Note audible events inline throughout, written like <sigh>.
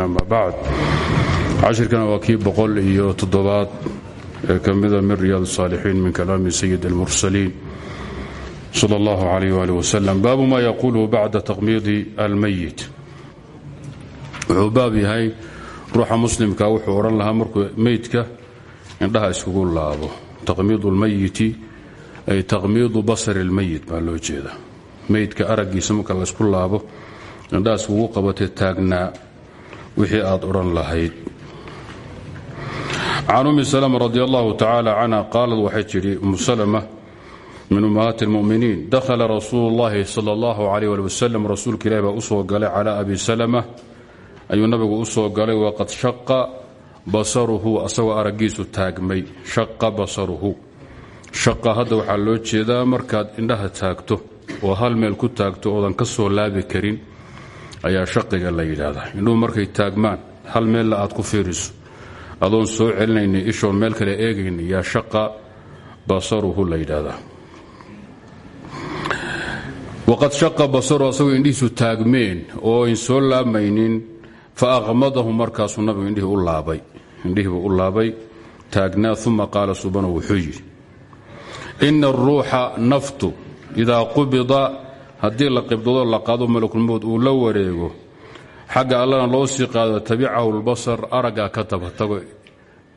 ama bacd cashirkana waa kii boqol iyo toddobaad ee ka mida min riyaad الصaalixiin min kalaami sayid اlmursaliin salى اllah عalayh ali waslm baabu ma yaquuluhu bacda taqmiidi almayit wuxuu baab yahay ruuxa muslimka wuxuu odhan lahaa markuu meydka indhaha iskugu laabo taqmiidu اlmayiti ay taqmiidu basari اlmayit baa loo jeeda meydka araggiisa marka la isku laabo indhaha iskugu qabatee taagnaa wixii aad odhan lahayd can ummi salma radi allahu tacaala canha qaalad waxay tidhi umu salma min ummahaati اlmuminiin dakhala rasuulu اllahi sala اllahu alayh ali wasalam rasuulka ilahi baa u soo galay calaa abi salama ayuu nabigu u soo galay waqad shaqa basaruhu asagoo araggiisu taagmay shaqa basaruhu shaqa hadda waxaa loo jeedaa markaad indhaha taagto oo hal meel ku taagto oodan ka soo laabi karin ayaa shaqiga la yidhaahdaa. Indhuhu markay taagmaan hal meella aad ku fiiriso. Adoon soo celinayni ishoon meel kale eegayni yaa shaqa basaruhu la yidhaahdaa. Waqad shaqa basaruhu asagoo indhihiisu taagmeen oo ayn soo laamaynin fa aqmadahu markaasuu nabigu indhihii u laabay. Indhihiibuu u laabay taagnaa uma qaala subanu wuxuu yidhi ina aruuxa naftu idaa qubida haddii la qibdado la qaado malakulmowd uu la wareego. Xagga allana loo sii qaado tabicahu lbasar araggaa ka tabatago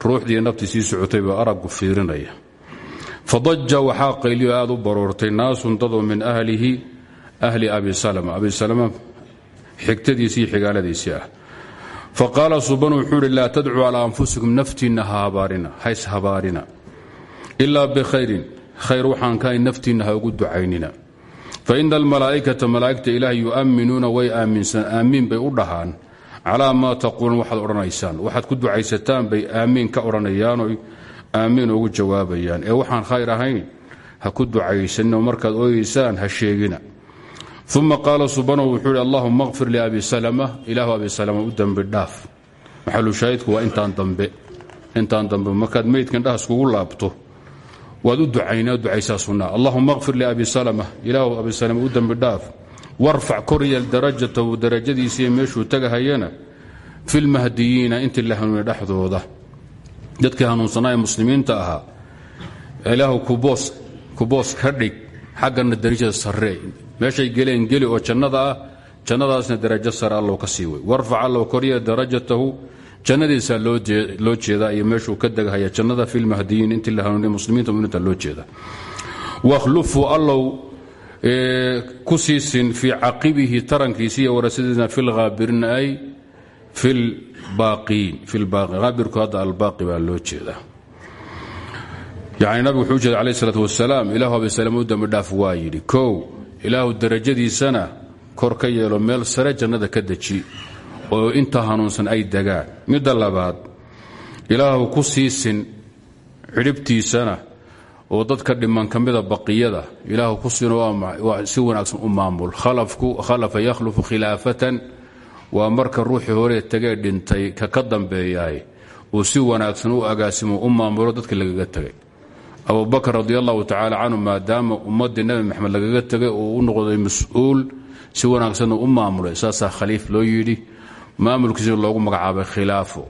ruuxdii naftii sii socotay baa araggu fiirinaya. Fadaja waxaa qayliyo aad u baroortay naasun dadoo min ahlihi ahli abi salama. Abi salama xigtadiisii xigaaladiisii ah. Fa qaala subanu wuxuu ihi laa anfusikum naftiinna hays habaarina. Ilaa bikhayrin khayr waxaan kahay naftiinna ugu ducaynina faina almalaa'ikata malaa'igta ilaah yu'amminuuna way aaminsan aamiin bay u dhahaan calaa maa taquuluun waxaad odhanaysaan waxaad ku ducaysataan bay aamiin ka odhanayaanoy aamiin ugu jawaabayaan ee waxaan khayr ahayn ha ku ducaysanino markaad ooyeysaan ha sheegina uma qaala subanow wuxuu ihi allahuma qfir liabi salama ilaahu abi salama u dembi dhaaf maxalushaahidku waa intaan dambe markaad meydka indhaha iskugu laabto waad u ducaynaa ducaysaa sunnaa allahuma qfir liabi salama. Ilaahu abi salama u dembi dhaaf. Warfac koryeel darajatahu darajadiisiiyo meeshuu tagahayana filmahdiyiina intii la hanuuniya dhexdooda. Dadkii hanuunsanaa ee muslimiinta ahaa. Ilaahu kuboos ka dhig xaggana darajada sarre. Meeshay geleen geli oo jannada ah jannadaasna darajo sare allow ka sii wey. Warfac allow koryeel darajatahu jannadiisaa loo jeedaa iyo meeshuu ka degahaya jannada filmahdiyiin intii la hanuuniya muslimiinta muminta loo jeeda. Wakhlufu allow ku siisin fii caqibihi tarankiisi iyo warasadiisna fi lhaabiriin ay fi lbaaqiin haabirku hadda albaaqi baa loo jeedaa yacni nabigu wuxuu ujeeda alayh isalaat wasalaam ilaahu abi salama u dambi dhaaf waa yidhi. Kow ilaahu darajadiisana kor ka yeelo meel sare jannada ka deji oo inta hanuunsan ay degaan. Midda labaad ilaahu ku siisin xidhibtiisana oo dadka dhiman ka baqiyada. Ilaahu ku siin si wanaagsan u maamul. Khalafa yakhlufu khilaafatan waa marka ruuxii horee tegee dhintay ka ka dambeeyahay uu si wanaagsan u agaasimo u maamulo dadka lagaga tegay. Abubakar radi allahu tacaala canhu maadaama ummaddii nebi maxamed lagaga tegay oo u noqday mas'uul si wanaagsanna u maamulay. Saasaa khaliif loo yidhi maamulkiisina loogu magacaabay khilaafo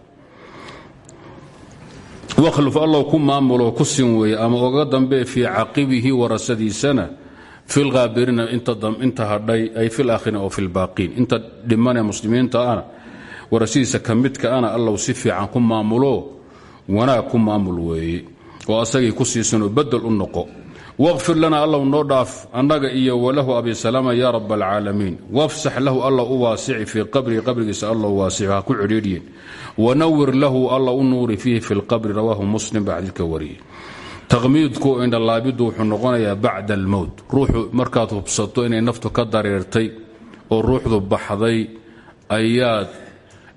wakhluf allow ku maamulo ku sin weeye ama oga dambe fii caqibihi warasadiisana fi lhaabiriina inta hadhay ay fi laakhiriin oo fi lbaaqiin inta dhimanee muslimiinta ana warasadiisa ka midka ana allow si fiican ku maamulo wanaag ku maamul weeye. Oo asagii ku siisanoo bedel u noqo waqfir lana allow noo dhaaf annaga iyo walahu abi salama ya rab alcaalamiin wafsax lahu alla u waasici fii qabrihi qabrigiisa allow waasici ha ku cidhiidhyin wanawir lahu alla u nuuri fiihi fi lqabri rawaahu muslim baa xadiidka wariyey taqmiidku indhalaabidu wuxuu noqonayaa bacda almowt ruuxu markaad hubsato inay naftu ka dareertay oo ruuxdu baxday ayaad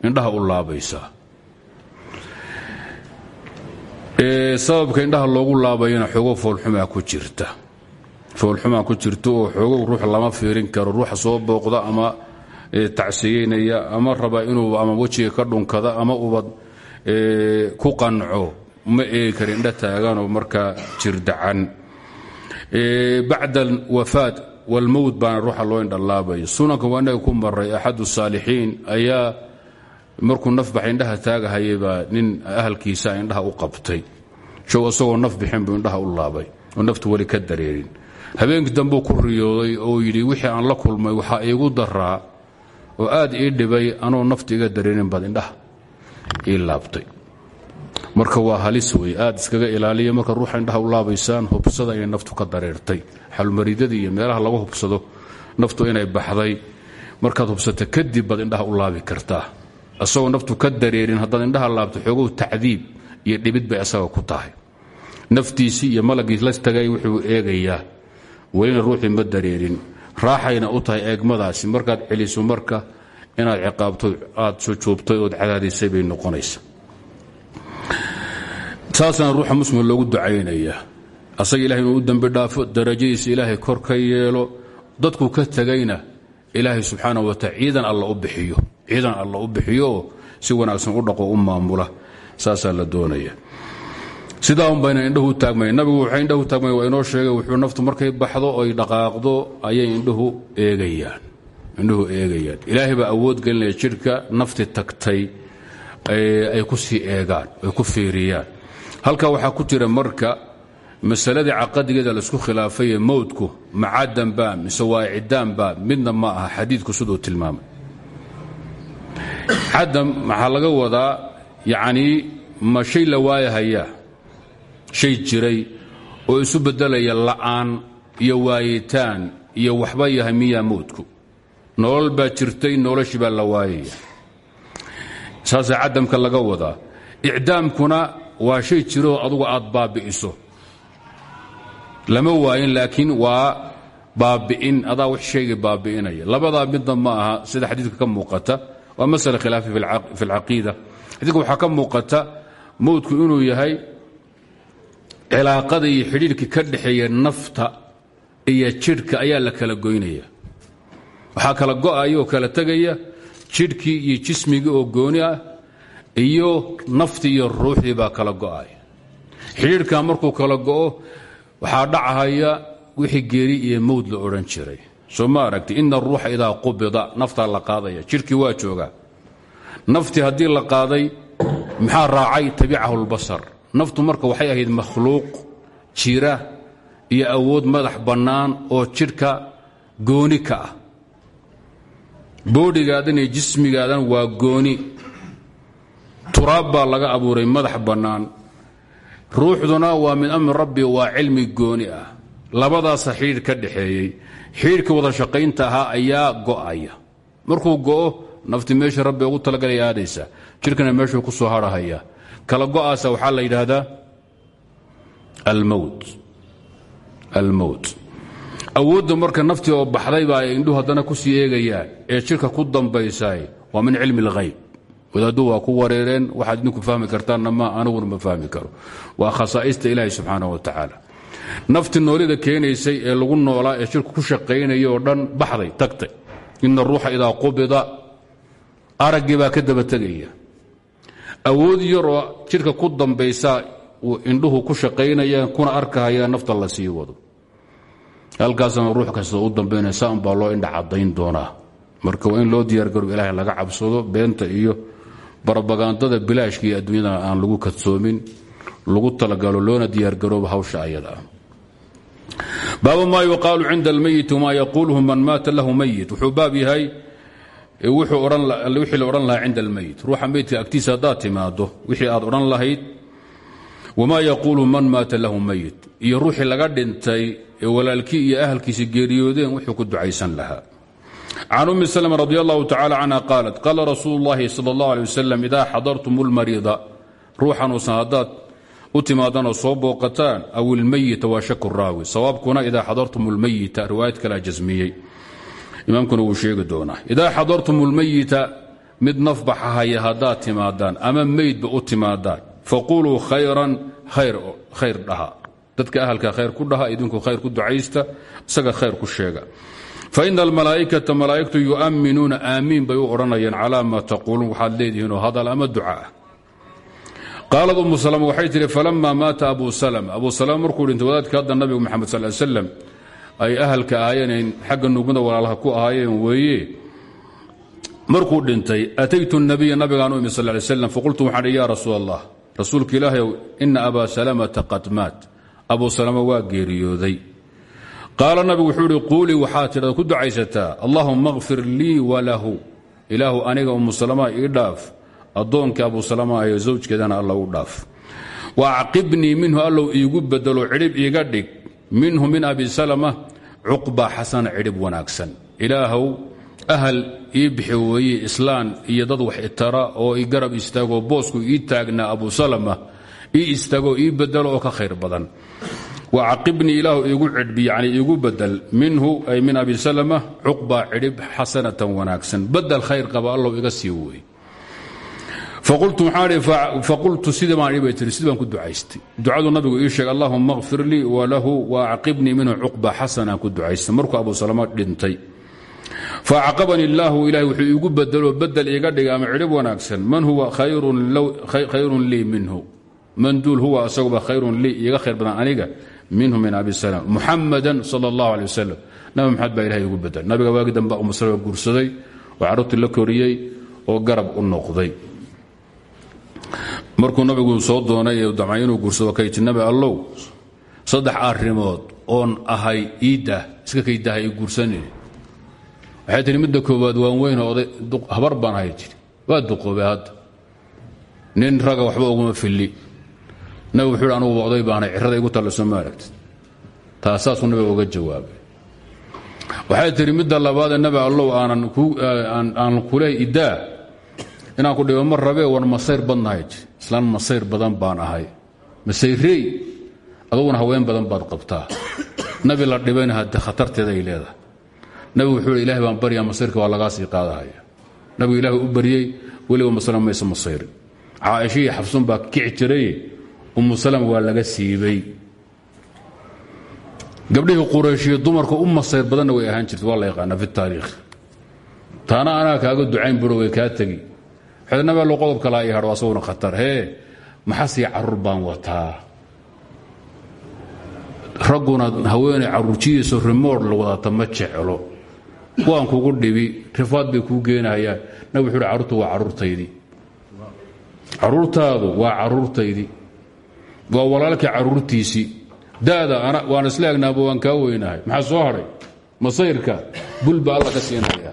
indhaha u laabaysaa sababka indhaha loogu laabayana xoogo foolxumaa ku jirta. Foolxumaa ku jirta oo ruux lama fiirin karo ruuxa soo booqda ama tacsiyeynaya ama raba inuu ama wejiga ka dhunkada ama ubad ku qanco ma eegi kara indha taaganoo markaa jirdacan bacda alwafaat walmowt baana ruuxa loo indhalaabaya sunanka waa inaga ku maray axad saalixiin ayaa markuu nafbax indhaha taagahayay baa nin ahalkiisa indhaha u qabtay. Show isagoo naf bixin buu indhaha u laabay oo naftu weli ka dareerin. Habeenkii dambuu ku riyooday oo yidhi wixii aan la kulmay waxaa iigu daraa oo aad ii dhibay anoo nafta dareerin baad indhaha ii laabtay. Marka waa halis wey aad iskaga ilaaliya marka ruuxa indhaha u laabaysaan hubsada inay naftu ka dareertay. Xalmaridadii iyo meelaha laga hubsado naftu inay baxday. Markaad hubsata kadib baad indhaha u laabi kartaa asagoo naftu ka dareerin haddaad indhaha laabto xoogow tacdiib iyo dhibid bay asaga ku tahay. Naftiisii iyo malagii la tagay wuxuu eegayaa welina ruuxii ma dareerin. Raaxayna u tahay eegmadaasi. Markaad celiso marka inaad ciqaabto aad sujuubtay ood cadaadisay bay noqonaysa. Saasana ruuxa muslima loogu ducaynaya asaga ilahay inuu u dembi dhaafo darajadiisa ilaahay kor ka yeelo. Dadku ka tegayna ilaahay subxaana wataala ciidan alla u bixiyo ciidan alla u bixiyooo si wanaagsan u dhaqo u maamula. Saasaa la doonaya. Sidaa un bayna indhahu u taagmay. Nabigu waxay indhahu taagmay waa inoo sheegay wuxuu naftu markay baxdo oy dhaqaaqdo ayay indhuhu eegayaan. Indhuhu eegayaan. Ilaahay baa awood gelinaya jidhka nafti tagtay ay ku sii eegaan ay ku fiiriyaan. Halkaa waxaa ku jira marka masaladii caqadigeeda la isku khilaafaye mowdku macadanbaa mise waa ciddaanbaa midna ma aha xadiidku siduu tilmaamay. Cadam maxaa laga wadaa yacnii ma shay la waayahayaa shay jiray oo isu beddelaya la'aan iyo waayitaan iyo waxba yahay miyaa mowdku nolol baa jirtay noloshii baa la waayaya. Saasaa cadamka laga wadaa. Icdaamkuna waa shay jiroo adugu aad baabbi'iso lama waayin laakiin waa baabbi'in adaa wax shayga baabbi'inaya labadaa midna ma aha sida xadiidka ka muuqata. Waa masale khilaafi fi alcaqiida xadiidka waxaa ka muuqata mowdku inuu yahay cilaaqada iyo xidhiirhka ka dhexeeya nafta iyo jidhka ayaa la kala goynaya. Waxaa kala go'aya oo kala tegaya jidhkii iyo jismigii oo gooni ah iyo naftii iyo ruuxdii baa kala go'aya. Xidhiirhkaa markuu kala go'o waxaa dhacahaya wixii geeri iyo mowd la odhan jiray. Soo ma aragti ina aruuxa idaa qubida naftaa la qaadaya jidhkii waa joogaa. Naftii haddii la qaaday maxaa raacay tabicahu lbasar. Naftu marka waxay ahayd makhluuq jira iyo awood madax bannaan oo jidhka gooni ka ah. Boodhigaadan iyo jismigaadan waa gooni. Turaab baa laga abuuray madax bannaan ruuxduna waa min amri rabbi waa cilmi gooni ah. Labadaasa xidhiir ka dhaxeeyey xidhiirka wada shaqaynta ahaa ayaa go'aya. Markuu go'o nafti meesha rabbi ugu talagalay aadaysa jidhkana meeshuu ku soo harhahaya kala go'aasa waxaa la yidhaahdaa almowt awoodda marka naftii oo baxday baa indhuhu haddana ku sii eegayaan ee jidhka ku dambaysaay waa min cilmi اlghayb wadaaddu waa ku wareereen waxaad idinku fahmi kartaanna ma aniguna ma fahmi karo. Waa khasaa'ista ilaahi subxaana wa tacaala nafti noolida keenaysay ee lagu noolaa ee shirku ku shaqaynaya oo dhan baxday tagtay. Ina ruuxa idaa qubida araggii baa ka daba tegaya. Awood yaroo jidhka ku dambaysaa indhuhu ku shaqaynayaan kuna arkahaya nafta la sii wado. Halkaasana ruux kasta u dambaynaysa unbaa loo indha cadayn doonaa. Marka waa in loo diyaargaro ilaahay laga cabsado beenta iyo barabagandada bilaashka iyo adduunyadana aan lagu kadsoomin lagu talagalo loona diyaargarooba hawsha ayada. Baabu maa yuqaalu cinda almayit wmaa yaquuluhu man maata lahu mayit. Wuxuu baab yahay wixii la odhan lahaa cinda almayit. Ruuxa meydka agtiisa haddaad timaado wixii aad odhan lahayd wamaa yaquulu man maata lahu mayit. Iyo ruuxii laga dhintay ee walaalkii iyo ahalkiisi geeriyoodeen wuxuu ku ducaysan lahaa can umi slm radi allahu tacala canha qaalat qaala rasuulu اllahi sal اllah alay wasalam idaa xadartum اlmariida ruuxanuusan haddaad u timaadanoo soo booqataan aw ilmayita waa shaku raawi sawaabkuna idaa xadartum اlmayita riwaayad kalea jasmiyey imaamkuna wuu sheegi doonaa idaa xadartum اlmayita mid nafbaxahaya haddaad timaadaan ama meydba u timaadaan faquluu khayran khayr dhaha dadka ahalka khayr ku dhaha idinku khayr ku ducaysta isaga khayr ku sheega faina almalaa'ikata malaa'igtu yu'minuuna aamiin bay u odhanayaan calaa maa taquuluun waxaad leedihiinoo hadal ama duca ah. Qaalad umu salama waxay tihi falama maata abu salama. Abu salama markuu dhintay wadaadka hadda nabigu maxamed sal l slam ay ahalka ahaayeen xagga nugmada walaalaha ku ahaayeen weeye markuu dhintay ataytu nabiya nabigaan u imi sal ly slam faqultu waxaan hi ya rasuul allah rasuulka ilaahayow ina abaa salamata qad maat. Salama waa geeriyooday qaala nabigu wuxuu ihi quulii waxaa tidhada ku ducaysataa allahuma kfir lii walahu ilaahu aniga umu salama ii dhaaf. Addoonkii abuu salama ayo zawjkeedana alla u dhaaf. Wa acqibnii minhu allow iigu bedelo cidhib iiga dhig. Minhu min abi salama cuqba xasana cidhib wanaagsan. Ilaahow ahal ii bixi weeye islaan iyo dad wax itara oo i garab istaagoo boosku ii taagnaa abu salama ii istaagoo ii bedelo oo ka khayr badan wacaqibnii ilaahu iigu cidhbi yani iigu bedel. Minhu ay min abi salama cuqba cidhib xasanatan wanaagsan. Bedel khayr qaba allow iga sii wey faqultu sidii baan ibay tii sidii baan ku ducaystay. Ducaduu nabigu ii sheegay allahuma kfir lii walahu waacqibnii minhu cuqba xasanaan ku ducaystay. Markuu abu salama dhintay faacaqabani illaahu ilahay wuxuu iigu bedeloo bedel iiga dhigay ama cidhib wanaagsan. Man huwa khayrun lii minhu. Man duul huwa asaguba khayrun lii iiga khayr badan aniga minhu min abi slm muxamada sal اllah alي waslm nabi maxamed ilahay ugu badan nabiga waagi damba umu salma guursaday oo carruurtii la koriyey oo garab u noqday. Markuu nabigu soo doonay ee damcay inuu guursado kaytinabi allow saddex arrimood oon ahay iidah iska kaydaha i guursanin. Waxay tihi midda koowaad waan weyn habar baan ahay waa duqoobay nin raga waxba uguma fili nabi wuxuu hi anuguba oday baanay cirrada igu talliso ma aragtid. Taa saasuu nabiga uga jawaabay. Waxay tihi midda labaadee nabi allow aanan kuleh iddaa inaan ku dhibo ma rabee war masayr badnahay islaan masayr badan baan ahay. Masayrey aduguna haween badan baad qabtaa. Nabi la dhibayna hadde khatarteeda ay leedahay. Nabigu wuxuu hi baan baryaa masayrka waa lagaa sii qaadahaya. Nabigu ilaahay u baryey weliba musalama mayse masayri caaisha iyo baa kici umu salama waa laga siibay. Gabdhihii qurayshiyo dumarka u masayr badanna way ahaan jirta waa la yaqaanaa fi taariikh. Taana anaa kaaga ducayn buro way kaa tegi xodnabi allo qodob kalaa ii hadho asaguna khatar. Hee maxasii carruur baan wataa? Ragguna haweenay carruurjidiiso rimood la wadata ma jeclo. Waan kugu dhibi rifaad bay kuu geenayaan nabig wuxuu hi waa carruurtaydii carruurtaadu waa carruurtaydii waa walaalkii carruurtiisii da'da waan isla agnaaba waan kaa weynahay. Maxaa soo hadhay masayrka. Bul baa alla ka siinaya.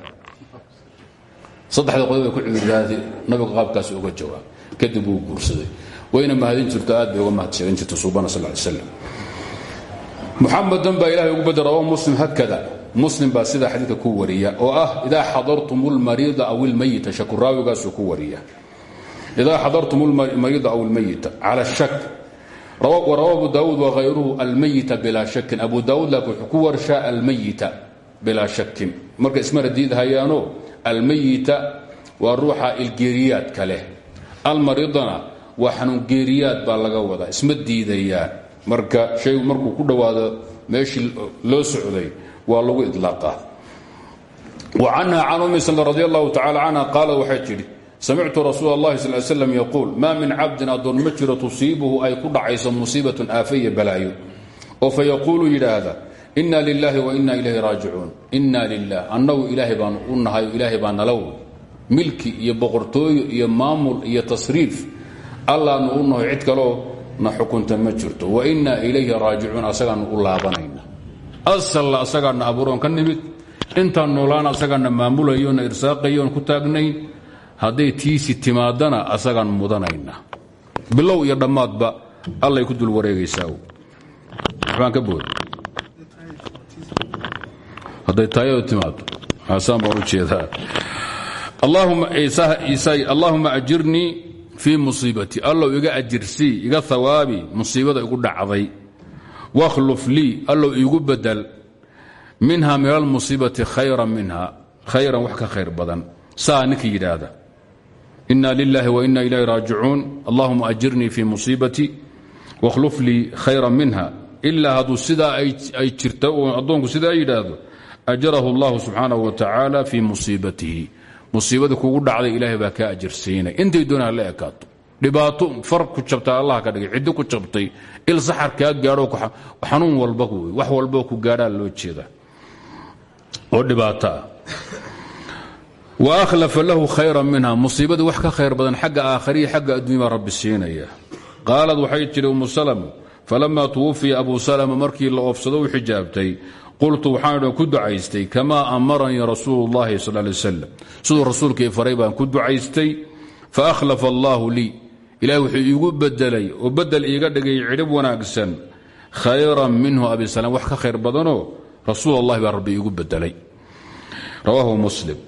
Saddexda qodob ay ku cudurdaatay nabigu qaabkaas uga jawaab. Kadib wuu guursaday. Wayna mahadin jirto aad bay uga mahad sheegan jirta suubana sal ly slam muxamadan baa ilahay ugu bedel rawa muslim hakada. Muslim baa sidaa xadiidka ku wariya oo ah idaa xadartum lmariida aw ilmayita shakuraawigaasuu ku wariya. Idaa xadartum lmariida aw ilmayita cala shak warawa abu daawuud wahayruhu almayita bilaa shakin abu daawuud laakiin wuxuu ku warshaa almayita bilaa shakin marka ismana diidhayaano almayita waa ruuxa ilgeeriyaadka leh almaridana waa xanuungeeriyaad baa laga wadaa isma diidayaan marka shaygu markuu ku dhowaado meeshii loo socday waa lagu idlaaqaa wa canha can ummi sal radi allahu tacala canha samictu rasuul اllahi sal slam yaquul maa min cabdin addoon ma jiro tusiibuhu ay ku dhacayso musiibatun aafaya balaayo. Oo fa yaquulu yidhaahda ina lilahi wa ina ilayhi raajicuun ina lilah annagu ilaahay baanu u nahay o ilaahay baa nala wey milki iyo boqortooyo iyo maamul iyo tasriif allaanu u naho cid kaloo na xukunta ma jirto. Wa ina ilayhi raajicuun asagaanu u laabanayna. Asalla asagaana abuuroon nimid. Intaan noolaan asagaana maamulayo na irsaaqayoon ku taagnayn hadday tiisi timaadana asagaan mudanayna. Bilow iyo dhammaadba allay ku dul wareegaysaa waxbaan ka bood hadday taayadu timaado xasaan baan u jeedaa. Allaahuma ajirnii fii musiibatii allow iga ajirsii iga hawaabi musiibada igu dhacday. Wakhluf lii allow iigu bedel. Minha min almusiibati khayran minha khayran wax ka khayr badan. Saa ninka ina lilahi wa ina ilayhi raajicuun allahuma ajirnii fii musiibatii wakhluf lii khayran minha. Ilaa hadduu sidaa ay jirta oo addoonku sidaa yidhaahdo. Ajarahu allahu subxaanahu wa tacaala fii musiibatihi musiibadii kugu dhacday ilaahay baa kaa ajirsiinay. Intay doonaa la ekaato. Dhibaato far ku jabta allah ka dhigay ciddi ku jabtay. Il saxar kaa gaadho xanuun wa akhlafa lahu khayra minha musiibadii wax ka khayr badan xagga aakhariya xagga adduunya baa rabbi siinaya qaalad waxay tidhi umu salm falamaa abu salma markii la oofsado u xijaabtay qultu waxaan ku ducaystay kamaa amaranii rasuulu llahi sal lay slam siduu rasuulkii ku ducaystay faakhlafa allaahu lii ilahi wuxuu iigu bedelay oo bedel iiga dhigay cidhib wanaagsan khayran minhu abi salm wax ka khayr badanoo rasuul rabbi iigu bedelay rawaahu muslim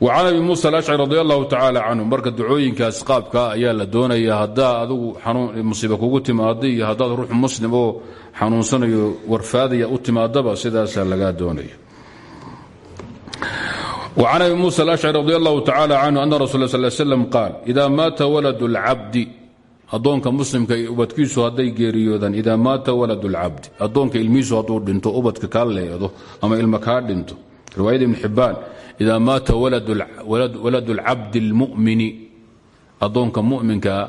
wacan abi muusa alashcari radi allahu tacaala canhu marka ducooyinkaas qaabkaa ayaa la doonayaa haddaa adugu musiiba kugu timaada iyo haddaad ruux muslim oo xanuunsanayo warfaadaya u timaadaba sidaasaa lagaa doonaya. Wacan abi muusa alashcari radi allahu tacaala canhu ana rasul sal slam qaal idaa maata walad lcabdi addoonka muslimka ubadkiisu hadday geeriyoodaan idaa maata walad lcabdi addoonka ilmihiisu hadduu dhinto ubadka kaa leedo ama ilma kaa dhinto. Riwaayada ibn xibbaan ida maata walad اlcabdi اlmumini adoonka muminkaa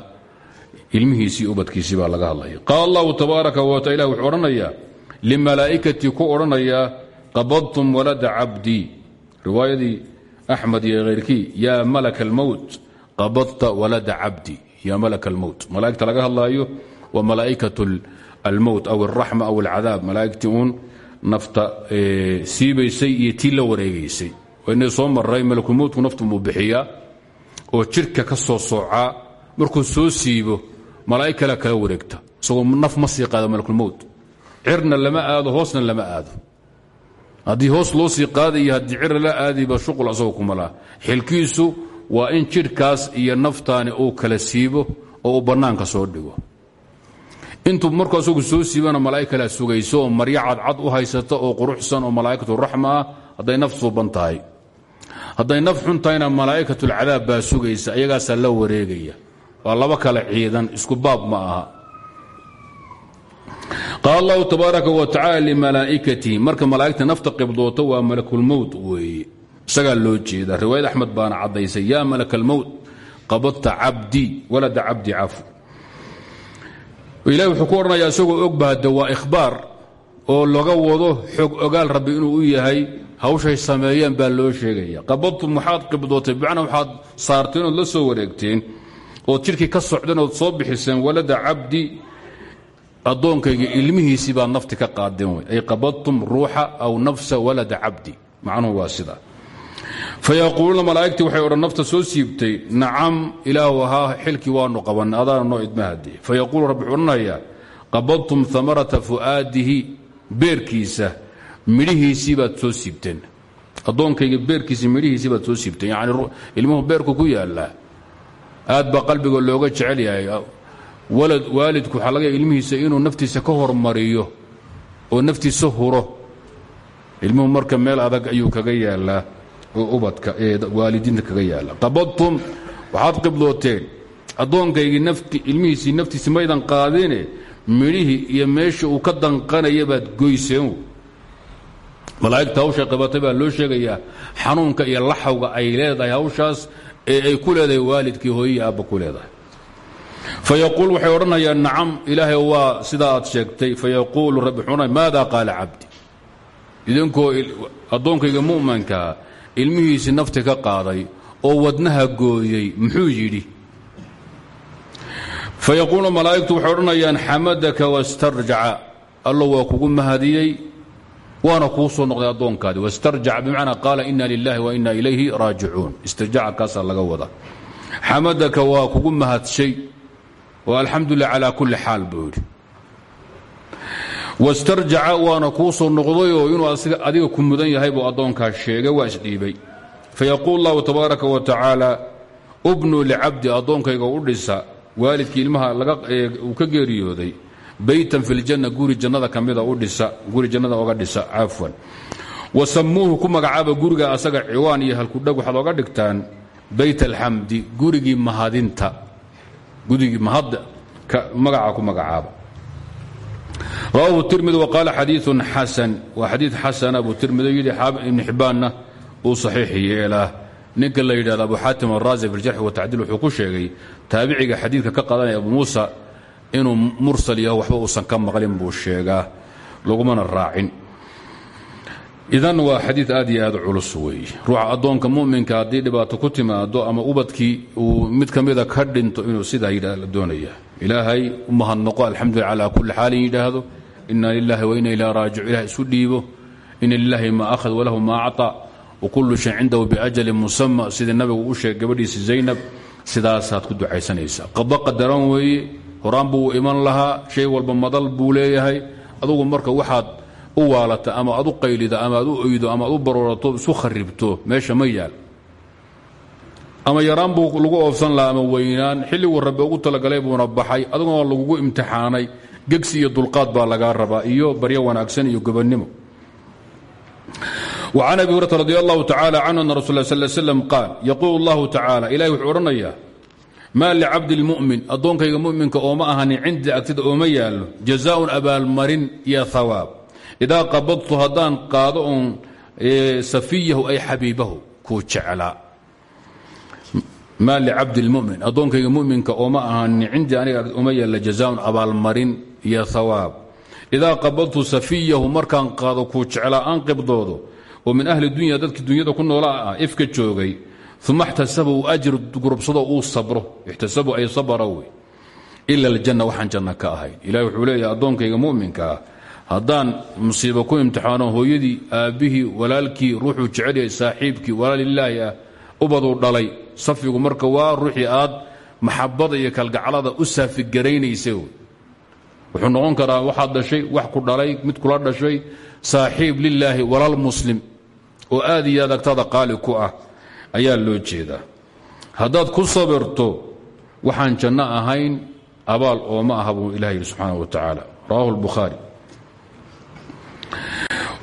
ilmihiisii ubadkiisii baa laga hadlaya qaal allahu tabaaraka wata ilah wuxuu odhanayaa limalaa'ikatii ku odhanayaa qabadtum walada cabdii riwaayadii axmed iyo khayrkii yaa malaka اlmowt qabadta walada cabdi ya malaka اlmowt malaa'igta laga hadlaayo waa malaa'ikaة almowt aw اlraxma aw اlcadaab malaa'igtii uun nafta siibaysay iyo tii la wareegaysay inay soo maray malakulmowtku naftu bixiyaa oo jidhka ka soo soocaa markuu soo siibo malaa'ig kale wareegta. Isagoo naf ma sii qaado malakulmowt cirna lama aado hoosna lama aado. Haddii hoos loo sii qaadayo haddii cirna la aadiba shuqul asagoo kumalaa xilkiisu waa in jidhkaas iyo naftaani uu kala siibo oo uu soo dhigo. Intuu markuu asagu soo siibana malaa'ig kalea sugayso oo u haysata oo quruxsan oo malaa'ikatu raxma ah hadday naf suuban tahay hadday naf xun tahayna malaa'ikatulcadaab baa sugaysa ayagaasaa la wareegaya. Waa laba kale ciidan isku baab ma aha. Qaal allahu tabaaraka wa tacala limalaa'ikatihi marka malaa'igta nafta qibdooto waa malakulmowt weeye. Isagaa loo jeeda riwaayad axmed baana caddaysay yaa malaka almowt qabadta cabdii walada cabdi cafu. Ilahi wuxuu ku odhanayaa isagoo waa ikhbaar oo laga wado xog ogaal rabbi inuu u yahay hawshay sameeyeen baa loo sheegaya. Qabadtum waxaad qibdootay bimacnaa waxaad saarteen ood la soo wareegteen ood jidhkii ka socdeen ood soo bixiseen walada cabdi addoonkayga ilmihiisii baad nafti ka qaadeen wey ay qabadtum ruuxa aw nafsa walada cabdi. Macnuhu waa sidaa fayaquuluuna malaa'igtii waxay odhan nafta soo siibtay nacam ilaahu ahaa xilkii waanu qabanay adaana noo fayaquulu rabbi wuxuu odhanayaa qabadtum amarata fu'aadihi beerkiisa midhihiisii baad soo siibteen. Addoonkayga beerkiisa midhihiisii baad soo siibteen. Yacni ilmuhu beerku ku yaallaa aad baa qalbiga looga jecel yahay. Walad waalidku waxaa ilmihiisa inuu naftiisa ka hormariyo oo naftiisa huro. Ilmuhu marka meel adag ayuu kaga yaallaa oo ubadka ee waalidiinta kaga yaalla. Qabadtum waxaad qiblooteen addoonkaygii nafti ilmihiisii naftiisi maydan qaadine midhihii iyo meesha uu ka danqanaya baad goyseen malaa'igta hawsha qabatay baa loo sheegayaa xanuunka iyo laxawga ay leedahay hawshaas ee ay ku leedahay waalidkii hooyihii aabba ku leedahay. Fayaquul waxay odhanayaan nacam ilaahay waa sidaa aad sheegtay. Fayaquulu rabbi xuna maada qaala cabdi? Idinkoo addoonkayga mu'mankaa ilmihiisii nafti ka qaaday oo wadnaha gooyey muxuu yidhi? Fayaquulu malaa'igtu waxay odhanayaan xamadaka wastarjaca allo waa kugu mahadiyey waana kuu soo noqday addoonkaadi. Wastarjac bimacnaa qaala ina lilahi wa ina ilayhi raajicuun. Istirjaaca kaasaa laga wadaa xamadaka waa kugu mahadshay oo alxamdulilah calaa kulli xaal buu yidhi. Wastarjaca waana kuu soo noqdayoo inuu adiga ku mudan yahay buu addoonkaa sheegay waa isdhiibay. Fayaquul allahu tabaaraka wa tacaala ubnuu licabdi addoonkayga u ka geeriyooday baytan fi ljanna guri jannada ka mida u dhisa guri jannada oga dhisa cafwan. Wasamuuhu ku magacaaba guriga asaga ciwaan iyo halkudhag waxaad oga dhigtaan bayt alxamdi gurigii mahadinta. Gurigii mahadda magaca ku magacaaba. Rawahu tirmidi waqaala xadiiun xasan waa xadiid xasan abu tirmidi yidhi ibni xibbaanna uu saxiix yeelaa. Ninka la yidhahdo abu xaatim araazi fi ljarxi watacdiil wuxuu ku sheegay taabiciga xadiidka ka qadanaya abu muusa inuu mursal yaho waxba uusan ka maqlin buu sheegaa. Lagumana raacin. Idan waa xadiid aad iyo aad culus weeye ruuxa addoonka muminka haddii dhibaato ku timaado ama ubadkii uu mid ka mida ka dhinto inuu sidaa yidha doonaya. Ilaahay u mahadnaqo alxamdulilah calaa kulli xaalin yidhaahdo ina lilahi wa ina ilaa raajicu ilah isu dhiibo ina lilahi ma ahad walahu ma acطa wkullu shay cindahu biajalin musama sidii nabigu u sheegay gabadhiisi zaynab sidaasaad ku ducaysanaysaa. Qado qadaran weeye horaan buu iman lahaa shay walba madal buu leeyahay adugu marka waxaad u waalata ama aad u qaylida ama aad u oydo ama aad u baroorato isu kharibto meesha ma yaal ama yaraan buu lagu oofsan lahaa ama weynaan xilliguu rabbi ugu talagalay buuna baxay aduguna lagugu imtixaanay gegsi iyo dulqaad baa lagaa rabaa iyo baryo wanaagsan iyo gobonnimo وعن أبي هريرة رضي الله تعالى عنه أن رسول الله صلى الله عليه وسلم قال يقول الله تعالى maa licabdi اlmumin addoonkayga muminka ooma ahanin cindi agtida ooma yaallo jazaaun abaalmarin iyo hawaab idaa qabadtu haddaan qaado oon safiyahu ay xabiibahu kuu jeclaa. Maa licabdi اlmumin addoonkayga muminka ooma ahanin cindi aniga ooma yaalla jazaaun abaalmarin iyo hawaab idaa qabadtu safiyahu markaan qaado kuu jeclaa aan qibdoodo oo min ahli dunya dadkii dunyada ku noolaa ah ifka joogay uma xtasaba uu ajir gurubsado uu sabro ixtasabu ay sabara wey ila aljanna waxaan janna ka ahayn ilahi wuxuu leeyahay addoonkayga muminka ah haddaan musiibo ku imtixaano hooyadii aabbihii walaalkii ruuxuu jecelyahay saaxiibkii walaalilaahi ah ubaduu dhalay safigu marka waa ruuxii aad maxabada iyo kalgaclada u saafigaraynaysa wuxuu noqon karaa waxaad dhashay wax ku dhalay mid kula dhashay saaxiib lilaahi walaal oo aad iyo agtada qaali ku ah ayaa loo jeedaa haddaad ku sabirto waxaan janno ahayn abaal ooma aha buu ilah yidhi subxaana wa tacaala rawahu lbukhaari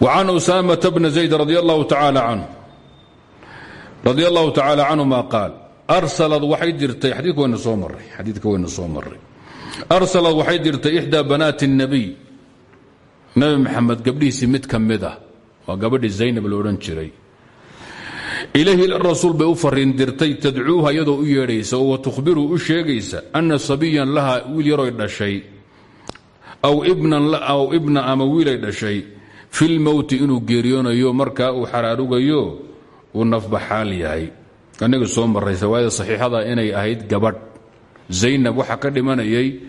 وcan usaamة bna zayd radi allahu tacaala canhu radi allahu tacaala canهuma qaal arsalad waxay dirtay xadiika wayna soo maray xadiidka wayna soo maray arsalad waxay dirtay ixdaa banaati الnabiy nabi maxamed gabdhihiisii mid ka mid ah waa gabadhii zaynab lo odhan jiray ilayhi rasuul bay u fariin dirtay tadcuuha iyadoo u yeedhaysa oo watukhbiru u sheegaysa ana sabiyan laha wiil yaroy dhashay. Aw ibna ama wiilay dhashay. Fi lmowti inuu geeriyoonayo markaa uu xaraarugayo uu nafbaxaal yahay. Aniga soo maray riwaayada saxiixada inay ahayd gabadh. Zaynab waxa ka dhimanayay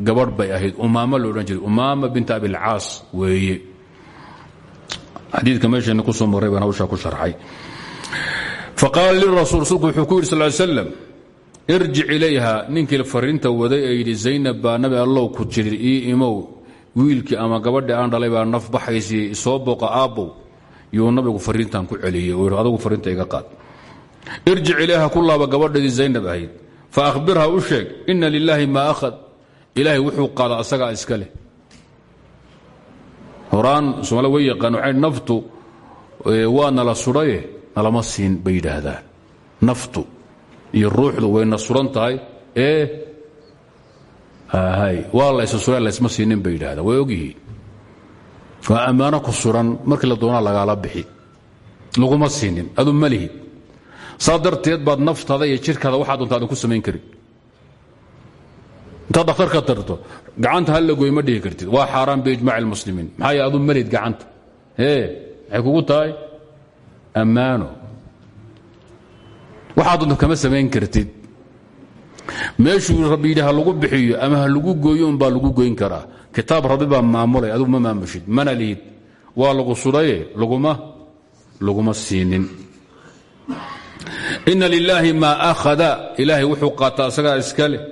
gabadh bay ahayd. Umaama lo odhan jiray umaama binta abilcaas weeye. Xadiidka meesheenna ku soo marray baan hawshaa ku sharxay faqaala lirasuul rasuulku wuxuu ku yidhi sal ly slam irjic ilayha ninkii fariinta waday ee yidhi zaynab baa nabi allow ku jiri ii imow wiilkii ama gabadhii aan dhalay baa naf baxaysii isoo boqa aabbow yuu nabigu fariintan ku celiyey oo yidhi adugu fariinta iga qaad. Irjic ilayha ku laaba gabadheedii zaynab ahayd fa ahbirha u sheeg ina lilaahi maa ahad nalama siin bay yidhaahdaan. Naftu iyo ruuxdu wayna suran tahay ee hay waa laysa sura laysma siinin bay yidhahdaan way ogyihiin waa ammaano ku suran la doonaa lagaala bixi. Laguma siinin adu ma lihid baad naftaada iyo jirkaada waxaa doonta adan ku samayn karin. Intaad dhakhtarka tarto gacanta hal lagoy ma dhihi kartid. Waa xaaraan biijmaaci اlmuslimiin maxaa yee adu malid gacanta. Ee maxay kugu tahay ammaano. Waxaa doonta kama samayn kartid. Meeshuu rabbi ha lagu bixiyo ama ha lagu gooyo un baa lagu goyn karaa. Kitaab rabbi baa maamulay adugu ma maamushid mana lihid. Waa lagu sudhaye laguma laguma siinin. Ina lilaahi maa akhada ilaahay wuxuu qaataa asagaa iska leh.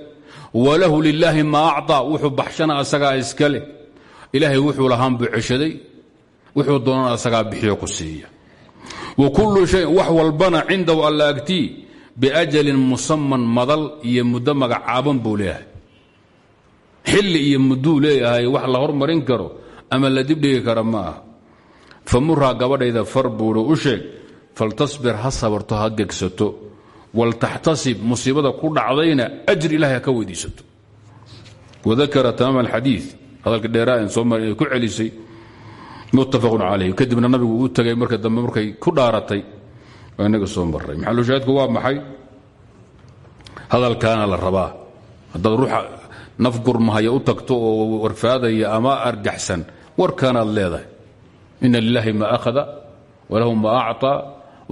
Walahu lilaahi maa acطaa wuxuu baxshana asagaa iska leh. Ilaahay wuxuu lahaan buu ceshaday. Wuxuu doonana asagaa bixiyo ku siiya wa kullu shayin wax walbana cindahu alla agtii biajalin musaman madal iyo muddo magacaaban buu leeyahay. Xilli iyo mudduu leeyahay wax la hormarin karo ama la dibdhigi kara ma aha famurhaa gabadhayda far buuhi u sheeg faltasbir ha sabarto ha gegsato. Waltaxtasib musiibada ku dhacdayna ajri ilahay ha ka weydiisato. Wadakara tamaam alxadii hadalka dheeraa in soo mar inay ku celisay muttafaqun calayh kadibna nabigu uu tagay marka dambe markay ku dhaaratay waa inaga soo maray maxalushaahidku waa maxay? Hadalkaana la rabaa. Haddaad ruuxa naf gurmahaya u tagto oo warfaadaya ama argaxsan warkaanaad leedahay. Ina lilaahi maa akhada walahu ma acطaa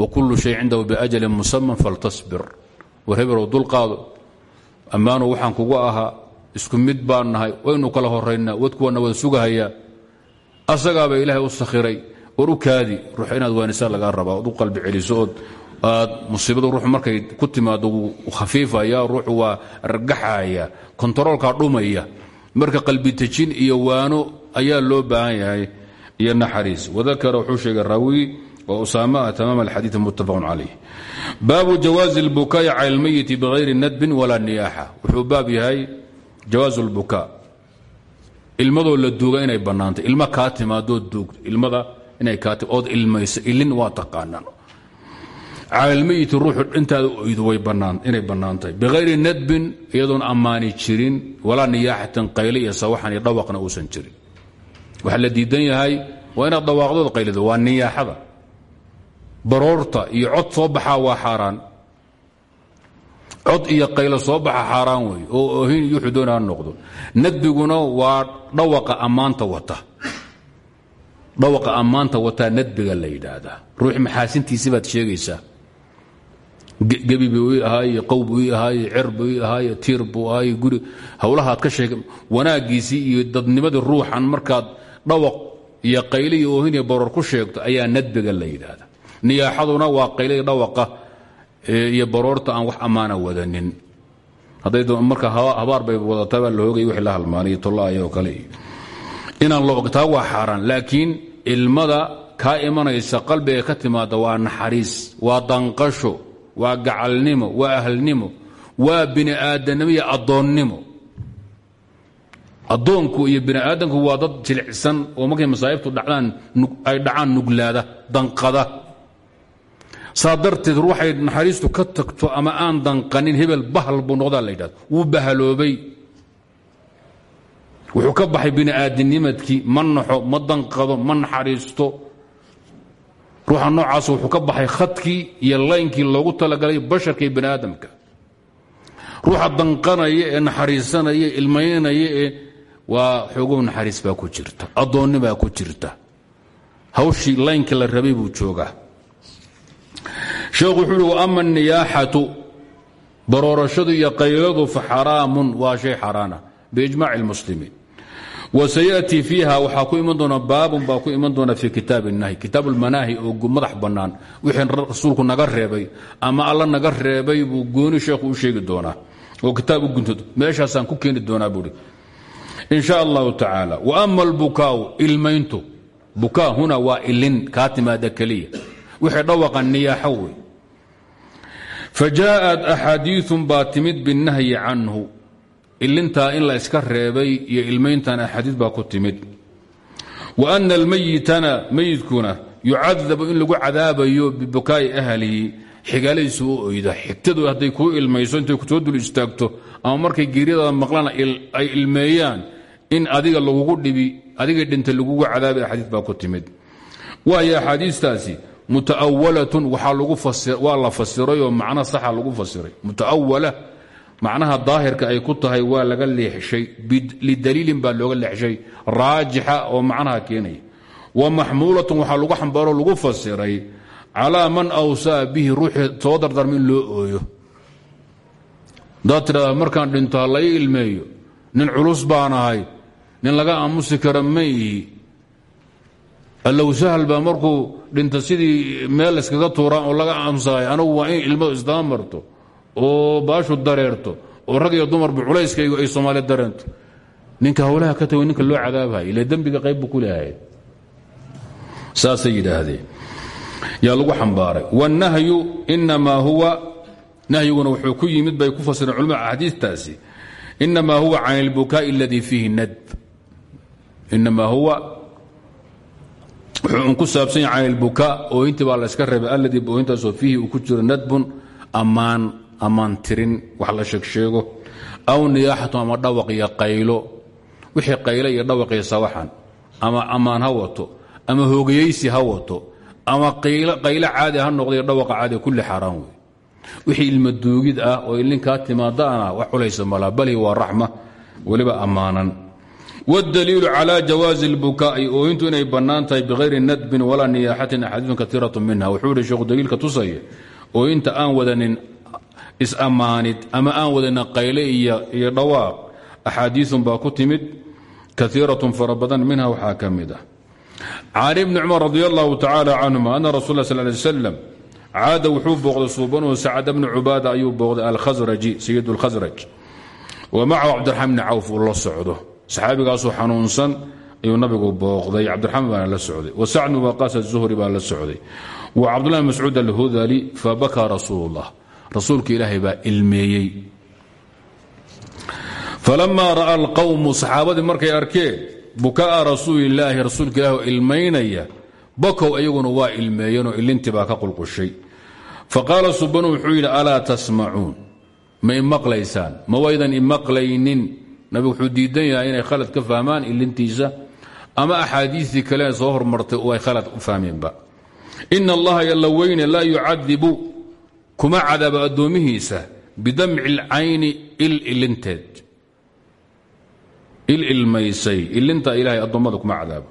wkulu shay cindahu biajalin musaman faltasbir. War hebelow dulqaado ammaano waxaan kugu ahaa isku mid baan waynu kala horaynaa wadkuwaana wada sugahayaa asagaabaa ilaahay u sakhiray. War u kaadi. Ruux inaad waanisa lagaa rabaa. U qalbi celiso. Aad musiibadu ruux markay ku timaado wuu khafiifaya. Ruuxu waa argaxaya kontaroolkaa dhumaya. Marka qalbitajin iyo waano ayaa loo baahan iyo naxariis. Wadakara wuxuu sheegay raawi waa usaama tamaam alxadiid muttafaqun calayh. Baabu jawaazi albukaa'i cala almayiti bihayri nadbin walaa niyaaxa. Wuxuu baab yahay jawaazu lbukaa ilmadoo la duuga inay bannaantay. Ilma kaa timaadoo duugto ilmada inay kaa ood ilmayso ilin waa taqaanaan. Cala lmayiti ruuxu intaada way inay bannaantahay bihayri nadbin iyadoon ammaani jirin walaa niyaaxatin qayle iyo sawaxan iyo dhawaqna uusan jirin. Waxaa la diidan yahay waa inaad dhawaaqdood qaylado waa niyaaxada. Baroorta iyo cod soo baxaa waa xaaraan cod iyo qaylo soo baxa xaaraan wey oo ohin iyo wuxuu noqdo. Nadbiguna waa dhawaqa ammaanta wata. Dhawaqa ammaanta wataa nadbiga la yidhaahdaa. Ruux maxaasintiisi baad sheegaysaa. Gebi buu ii ahaaye qow buu ii ahaaye cer buu ii ahaaye tiir guri. Howlahaad ka sheeg wanaaggiisii iyo dadnimadii ruuxan markaad dhawaq iyo qayle iyo oohin iyo baroor ku sheegto ayaa nadbiga la yidhaahda niyaaxaduna waa qaylada dhawaqa iyo baroorta aan wax ammaana wadanin. Marka habaar bay wadataa baa la hoogay wixii la halmaanay tollaayo oo kale. Inaan lo taa waa xaaraan laakiin ilmada kaa imanaysa qalbiga ka timaada waa naxariis waa danqasho waa gacalnimo waa ahlnimo waa bini aadamnimo iyo addoonnimo. Addoonku iyo bini aadamku waa dad jilicsan oo markay masaa'ibtu dhacdaan ay dhacaan nuglaada danqada saa darteed ruuxay naxariistu ka tagto ama aan danqanin hebel bahal buu noqdaa la yidhahdo wuu bahaloobay. Wuxuu ka baxay bini aadamnimadkii ma naxo ma danqado ma naxariisto. Ruuxa noocaas wuxuu ka baxay khadkii iyo laynkii loogu talagalay basharka iyo aadamka ruuxa danqanaya ee naxariisanaya ilmaynaya ee waa xoogow naxariis baa ku jirta addoonni baa ku jirta. Hawshii laynkii la rabay buu joogaa sheekhu wuxuu uhi waama aniyaaxatu baroorashadu iyo qayladu fa xaraamun waa shay xaaraana biijmac اlmuslimiin wasayaأtii fiiha waxaa ku iman doona baabun baa ku iman doona fii kitaab الnahyi kitaab اlmanaahi oo madax bannaan wixii rasuulku naga reebay ama alla naga reebay buu gooni sheekhu u sheegi doonaa oo kitaab u guntado meeshaasaan ku keeni doonaa buuhi in sha allahu tacaala waama albukaau ilmayntu bukaa huna waa ilin kaa timaada keliya wixii dhawaqa niyaaxo wey fajaءat axaadiiثun baa timid biالnahyi canhu ilintaa in la iska reebay iyo ilmayntan axaadiid baa ku timid wa ana almayitana mayidkuna yucadabu in lagu cadaabayo bibukaa'i ahlihi xigaaladiisu u oyda xigtadu hadday kuu ilmayso intay kusoo dul istaagto ama markay geeryadaada maqlaan ay ilmeeyaan in adiga lagugu dhibi adiga dhinta lagugu cadaabay axaadiid baa ku timid waayo axaadiistaasi muta'awalatun waa la fasirayoo macno saxa lagu fasiray. Muta'awala macnaha daahirka ay ku tahay waa laga leexshay lidaliilin baa looga leexshay raajixa oo macnaha keenaya. Wa maxmuulatun waxaa lagu xambaaro lagu fasiray calaa man awsaa bihi ruuxii soo dardarma in loo ooyo. Hadaad tidhahdaa markaan dhinto ha lai ilmeeyo nin culus baan ahay nin laga aamusi kara ma allow sahal baa markuu dhinto sidii meel layskaga tuuraan oo laga aamusahay anagu waa in ilmadu isdaba marto oo baashu dareerto oo rag iyo dumarba culayskaygu ay soomaali dareento ninka hawlaha ka tago ninka loo cadaabhay ile dembiga qayb bu ku lehay saasay yidhaahdeen yaa lagu xambaaray wاnnahyu inamaa huwa nahyiguna wuxuu ku yimid bay ku fasireen culamada axaadiistaasi inamaa huwa can اlbukaaءi اladii fiihi nadb inamaa huwa wuxuu un ku saabsan yahay can اlbukaa oohintii baa la yska reebay alladii oohintaasoo fiihi uu ku jiro nadbun ammaan ammaan tirin wax la sheegsheego. Aw niyaaxatu ama dhawaq iyo qaylo. Wixii qayle iyo dhawaq iyo sawaxan. Ama ammaan ha wato ama hoogayaysi ha wato ama qayle caadi ha noqday dhawaqa caadi kulli xaaraan wey wixii ilmaduugid ah oo ilinkaa timaadaana wax culaysa malaa bali waa raxma. Weliba ammaanan wاdaliilu calى jawaazi اlbukaa'i oohintu inay bannaan tahay bihayri nadbin walaa niyaaxatin axaadiiun kaiiraة minha wuxuu yihi sheekhu daliilka tusaya oohinta aan wadanin is-ammaanid ama aan wadanin qayle iyo dhawaaq axaadiiun baa ku timid kaiiratun fara badan minha waxaa ka mid ah can ibni cumar radi allahu tacaala canhuma ana rasul sl lay slam caada wuxuu booqday suubanuu sacad bni cubaada ayuu booqday alkhasraji sayid اlkhasraj wa macahu cabdiraxmaan bni cawf uu la socdo saxaabigaasoo xanuunsan ayuu nabigu booqday cabdiraxmaan baana la socday wa sacd bn waqaas azuhri baa la socday wa cabdullahi bn mascuud alhudali fabakaa rasuul اllah rasuulka ilaahay baa ilmeeyey. Falamaa ra'a alqawmu saxaabadii markay arkeen buka'a rasuulilaahi rasuulka ilahi oo ilmaynaya bakow iyaguna waa ilmeeyeenoo ilintii baa ka qulqushay faqaala subanu wuxuu yidhi alaa tasmacuun ma imaqlaysaan ma waydan imaqlaynin nabigu wuxuu diidan yahay inay khalad ka fahmaan ilintiisa ama axaadiistii kale soo hormartay oo ay khalad u fahmeenba. Ina allaha yalla weyne laa yucadibu kuma cadaabo addoomihiisa bidamci اlcayni il ilinteed. Il ilmaysay ilinta ilaahay addoommada kuma cadaabo.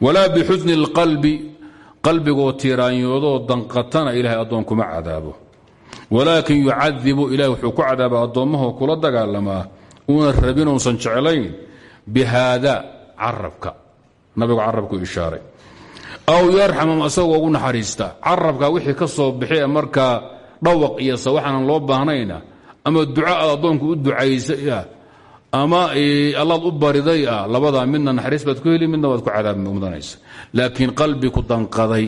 Walaa bixusni اlqalbi qalbigoo tiiraanyoodoo danqatana ilahay addoon kuma cadaabo. Walaakin yucadibu ilahay ku cadaabaa addoommahoo kula dagaalamaa uuna rabin uusan jeclayn bihaada carabka nabigu carabku ishaaray. Aw yarxam asagoo ugu naxariista. Carabka wixii ka soo bixi markaa dhawaq iyo sawaxanan loo baahnayna ama duca aad addoonku u ducaysay ama allaad u bariday labadaa midna naxariis baad ku heli midna waad ku cadaab mudanaysa. Laakiin qalbi ku danqaday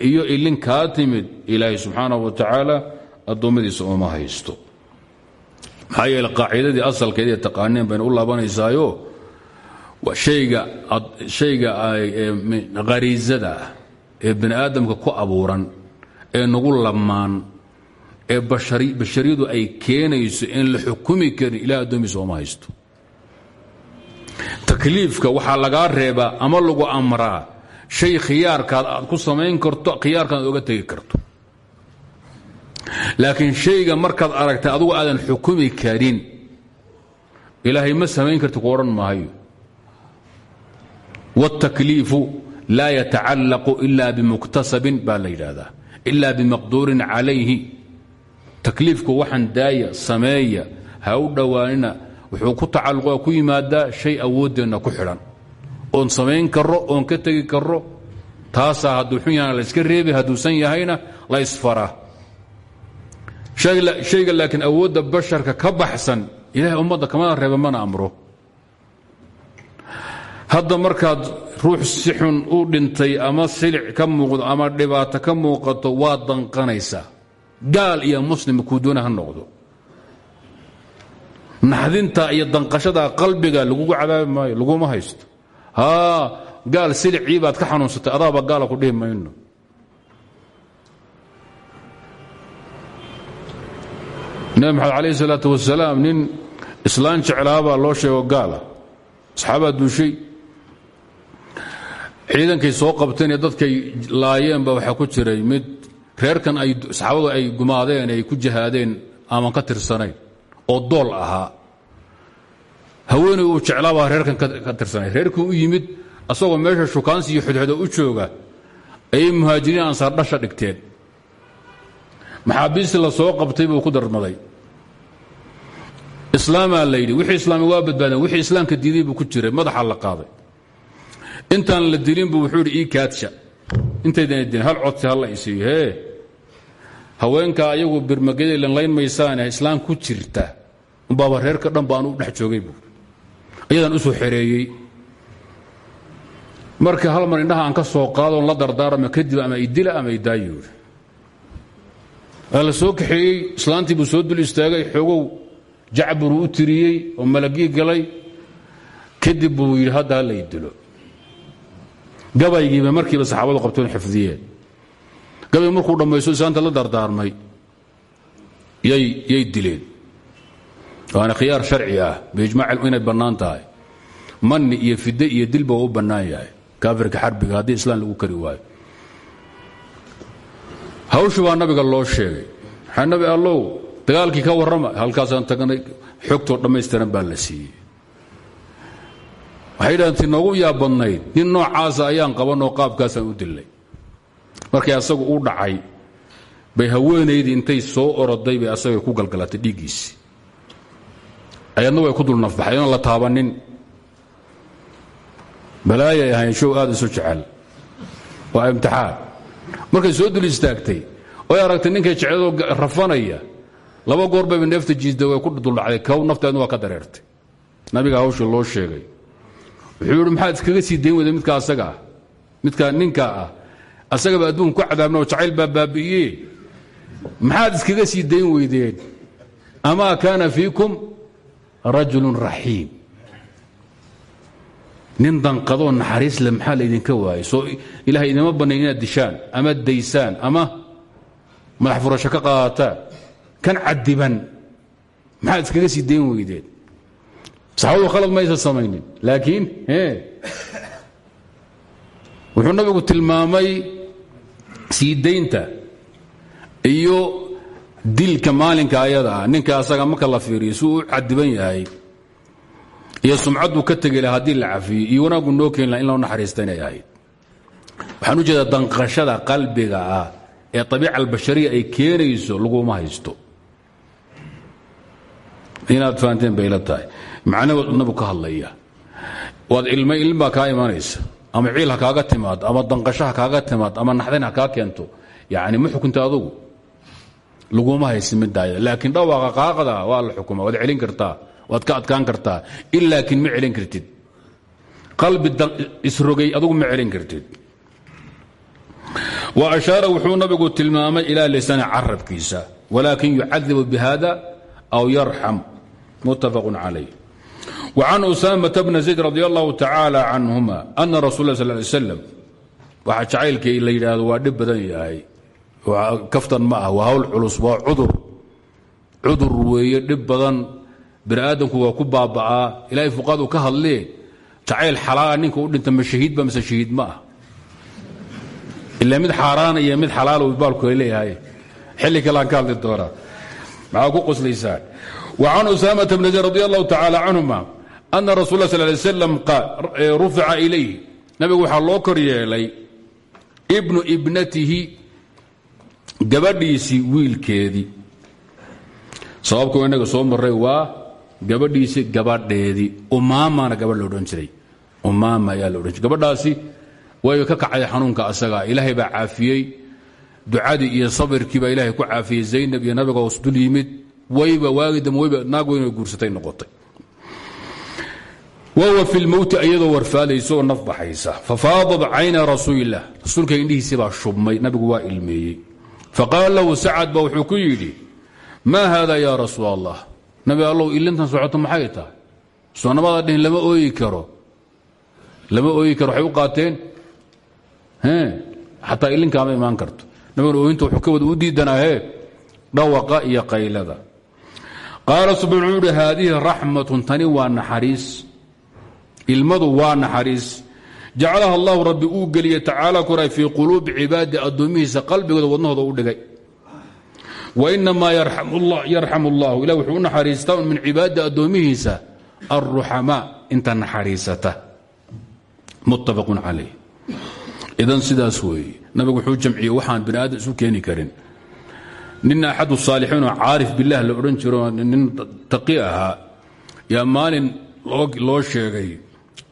iyo ilin kaa timid ilaahay subxaanahu wa tacaala addoommadiisa uma haysto maxaa yeele qaacidadii asalkeediiy taqaaneen bayna u laabanaysaayo shayga khariisada ah ee bani aadamka ku abuuran ee nagu lamaan ee bashariyadu ay keenayso in la xukumi karin ilaah addoomiisa ooma haysto. Takliifka waxaa lagaa reebaa ama lagu amraa shay khiyaarkaad aad ku samayn karto khiyaarkaad oga tegi karto laakiin shayga markaad aragtay adugu aadan xukumi karin ilaahay ma samayn karti ku odhan maayo wاtakliifu laa yatacallaqu ila bimuktasabin baa la yidhaahdaa ila bimaqduurin calayhi. Takliifku waxaan daaya sameeya ha u dhowaanina wuxuu ku tacalluqa ku yimaadaa shay awooddeenna ku xidhan. Oon samayn karo oon ka tegi karo taasaa hadduu xun yahana la iska reebi hadduusan yahayna la isfaraa shayga laakiin awoodda basharka ka baxsan ilahay ummadda kamana reeba mana amro. Hadda markaad ruux si xun u dhintay ama silic ka muuqdo ama dhibaato ka muuqato waad danqanaysaa gaal iyo muslim kuu doona ha noqdo. Naxdinta iyo danqashada qalbiga lagugu cadaabi maayo laguma haysto. Haa gaal silicii baad ka xanuunsatay adaaba gaala ku dhihi mayno nabi maxamed alayh salaatu wasalaam nin islaan jeclaabaa loo sheego gaala. Asxaabaa duushay ciidankay soo qabteen ee dadkay laayeenba waxaa ku jiray mid reerkan ay saxaabadu ay gumaadeen ay ku jihaadeen aman ka tirsanayn oo dool ahaa. Haweeney uu jeclaabaa reerkan ka tirsanay reerkii u yimid asagoo meesha shukaansi iyo xudxudo u jooga ayay muhaajiriin ansaar dhasha dhigteen. Maxaabiistii la soo qabtay buu ku darmaday islaamaa la yidhi wixii islaami waa badbaadeen wixii islaamka diiday ku jiray madaxa la qaaday. Intaan la dilin buu wuxuu yidhi ii kaadsha intaydana dilin hal codsi halla isiiyo hee haweenkaa ayagu birmageda lanlayn maysaane islaam ku jirta. Umbaaba reerka dhan baan u dhex joogay buu ayadaan u soo marka hal mar indhaha aan ka soo qaadoon la dardaarama kadib ama idila ama idaayo waa la soo kaxeeyey islaantii buu soo dul istaagay xoogow jacburuu u tiriyey oo malagii galay kadib buu yidhi hadda hala idilo gabaygiiba markiiba saxaabadu qabtoon xifdiyeen. Gabay markuu dhammaysto islaanta la dardaarmay yay dileen. Waana khiyaar sharci ah biijmaac inay bannaan tahay. Iyo fide iyo dilba u bannaan kaafirka xarbiga haddii islaan lagu kari waayo. Hawshu baa nabiga loo sheegay. Waxaa nabi dagaalkii ka warrama halkaasaan tagnay xogtoo dhammaystiran baa la siiyey. Waxay dhahan noogu yaabadnayd nin noocaasa ayaan qabanoo qaabkaasaan u dillay. Markii asagu u dhacay bay haweenaydii intay soo oroday bay asagay ku galgalatay dhiiggiisii. Ayadna way ku dul nafbaxay oon la taabanin. Balaayay ahayn show aad isu jecel. Waa imtixaan. Markay soo dul istaagtay oy aragtay ninkay jecladoo rafanaya laba goor bayba neefta way ku duldhacday. Kow nafteedna waa ka dareertay. Nabiga hawshii loo sheegay. Wuxuu yidhi maxaad iskaga sii dayn weyda midka asaga ah? Midka ninka ah? Asagaba adduunka ku cadaabna oo jacayl baa baabi'iye maxaad iskaga sii dayn weydeen amaa kaana fiikum rajulun raxiim. Nin danqadoo naxariis le maxaa laydinka waayay soo ilahay idima bannayn dishaan ama daysaan ama madax furasho ka qaadataan kan cadiban maxaad iskaga sii dayn weydeen saxaabadu khalad maysa samaynin laakiin wuxuu nabigu tilmaamay sii daynta iyo dilka maalinka ayada ah. Ninka asaga marka la fiiriyo si uu u cadiban yahay iyo sumcadduu ka tegi laha haddii la cafiyey iyo wanaaggu noo keeni laha in loo naxariista inay ahayd. Waxaan u jeedaa danqashada qalbiga ah ee abiica albashariya ay keenayso laguma haysto inaad fahanteen bay la tahay. Macnahood nabigu ka hadlaya waad ilmay ilin baa kaa imanaysa ama ciil ha kaaga timaado ama danqasho ha kaaga timaado ama naxdayn ha kaa keento. Yani ma xukunta adugu. Laguma haysi midaayada laakiin dhawaaqa qaaqda waa la xukuma waad celin kartaa waad ka adkaan kartaa. In ma celin kartid. Qalbi isrogay adugu ma celin kartid. Wa ashaara wuxuu nabigu tilmaamay ilaa lisani carabkiisa walaakin yucadibu bihada aw yarxam mutafaq calayh وcan usaamata bna zayd radi allahu tacaala canhuma ana rasul la sal ly slam waxaa jacaylkii la yidhaahdo waa dhib badan yahay kaftan ma ah waa hawl culus waa cudur cudur weeye dhib badan bini aadamku waa ku baaba'aa ilahay fuqaadu ka hadlee jacayl xalaala ninka u dhinta ma shahiidba mise shahiid ma ah ila mid xaaraana iyo mid xalaalo baalku ay leeyahay xilli kaleaan ka hadli doonaa maxaa ku qoslaysaan وcan أsاmة bn زayd radي الlahu tacalى canهuma أna rasul اl sl lay slam rufica ilayh nabigu waxaa loo kor yeelay bnu ibnatihi gabadhiisii wiilkeedii sababku inaga soo maray waa gabadhiisii gabadheedii umaamana gabadh lo odhan jiray umaama ayaa lo odhan jiray gabadhaasi way ka kacday xanuunka asaga ilaahay baa caafiyey ducadii iyo sabirkii baa ilahay ku caafiyey zaynab iyo nabiga hoos dul yimid. Wayba waagidam wayba naag weyn guursatay noqotay. Wahuwa fi lmowti iyadoo warfaadaysa oo naf baxaysa. Fafaadat cayna rasuulilah rasuulka indhihiisii baa shubmay. Nabigu waa ilmeeyey. Faqaala lahu sacad ba wuxuu ku yidhi maa haada ya rasuul allah nabi allow ilintan socoto maxay tahay? Soonamada dhihin lama ooyi karo. Lama ooyi karo waxay u qaateen xataa ilinkaama imaan karto nabiguna ooyinta wuxuu ka wada u diidanaahe dhawaqa iyo qaylada. Qaala subxaan wuxuu uhi haadihi tani waa naxariis. Ilmadu waa naxariis. Jacalaha allahu rabbi uu geliye tacaala koray fii quluubi cibaadi addoomihiisa qalbigooda wadnahooda u dhigay. Wainamaa yarxamu allahu ilah wuxuu u naxariistaa min cibaadi addoomihiisa alruxamaa inta naxariisata. Muttafaqun calayh idan sidaas weeye nabigu wuxuu jamciyey waxaan bini aadam isu keeni karin. Nin axadu saalixiin oo caarif bilah la odhan jiro nin taqi ahaa. Yaa maalin loo sheegay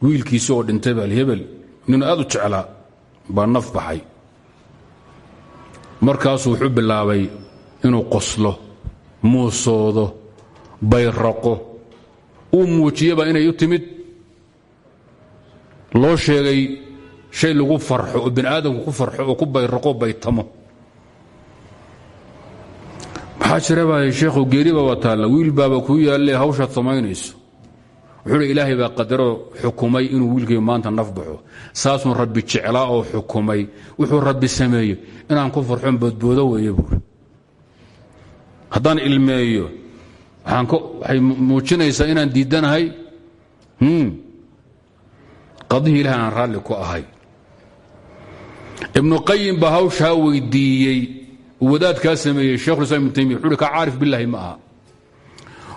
wiilkiisi oo dhintay bal hebel ninuu aad u jeclaa baa naf baxay. Markaasuu wuxuu bilaabay inuu qoslo muusoodo bayraqo uu muujiyaba inay u timid. Loo sheegay shay lagu farxo oo bini aadamku ku farxo oo ku bayraqo baytamo. Maxaa baa sheekhu geeriba waa wiil baaba kuu yaalle hawshaad samaynayso. Wuxuu ilaahay baa qadaroo xukumay inuu wiilkay maanta naf baxo. Saasuu rabbi jeclaa oo xukumay. Wuxuu rabbi sameeyey. Inaan ku farxoon boodboodo weeye buuri haddaan ilmeeyo waxay muujinaysaa inaan diidanahay qadihii ilahay aan raalli ku ahay ibnu qayim baa hawshaa weydiiyey wadaadkaa sameeyey shekhulislam ibnu taymiya wuxuu hi ka caarif billahi ma aha.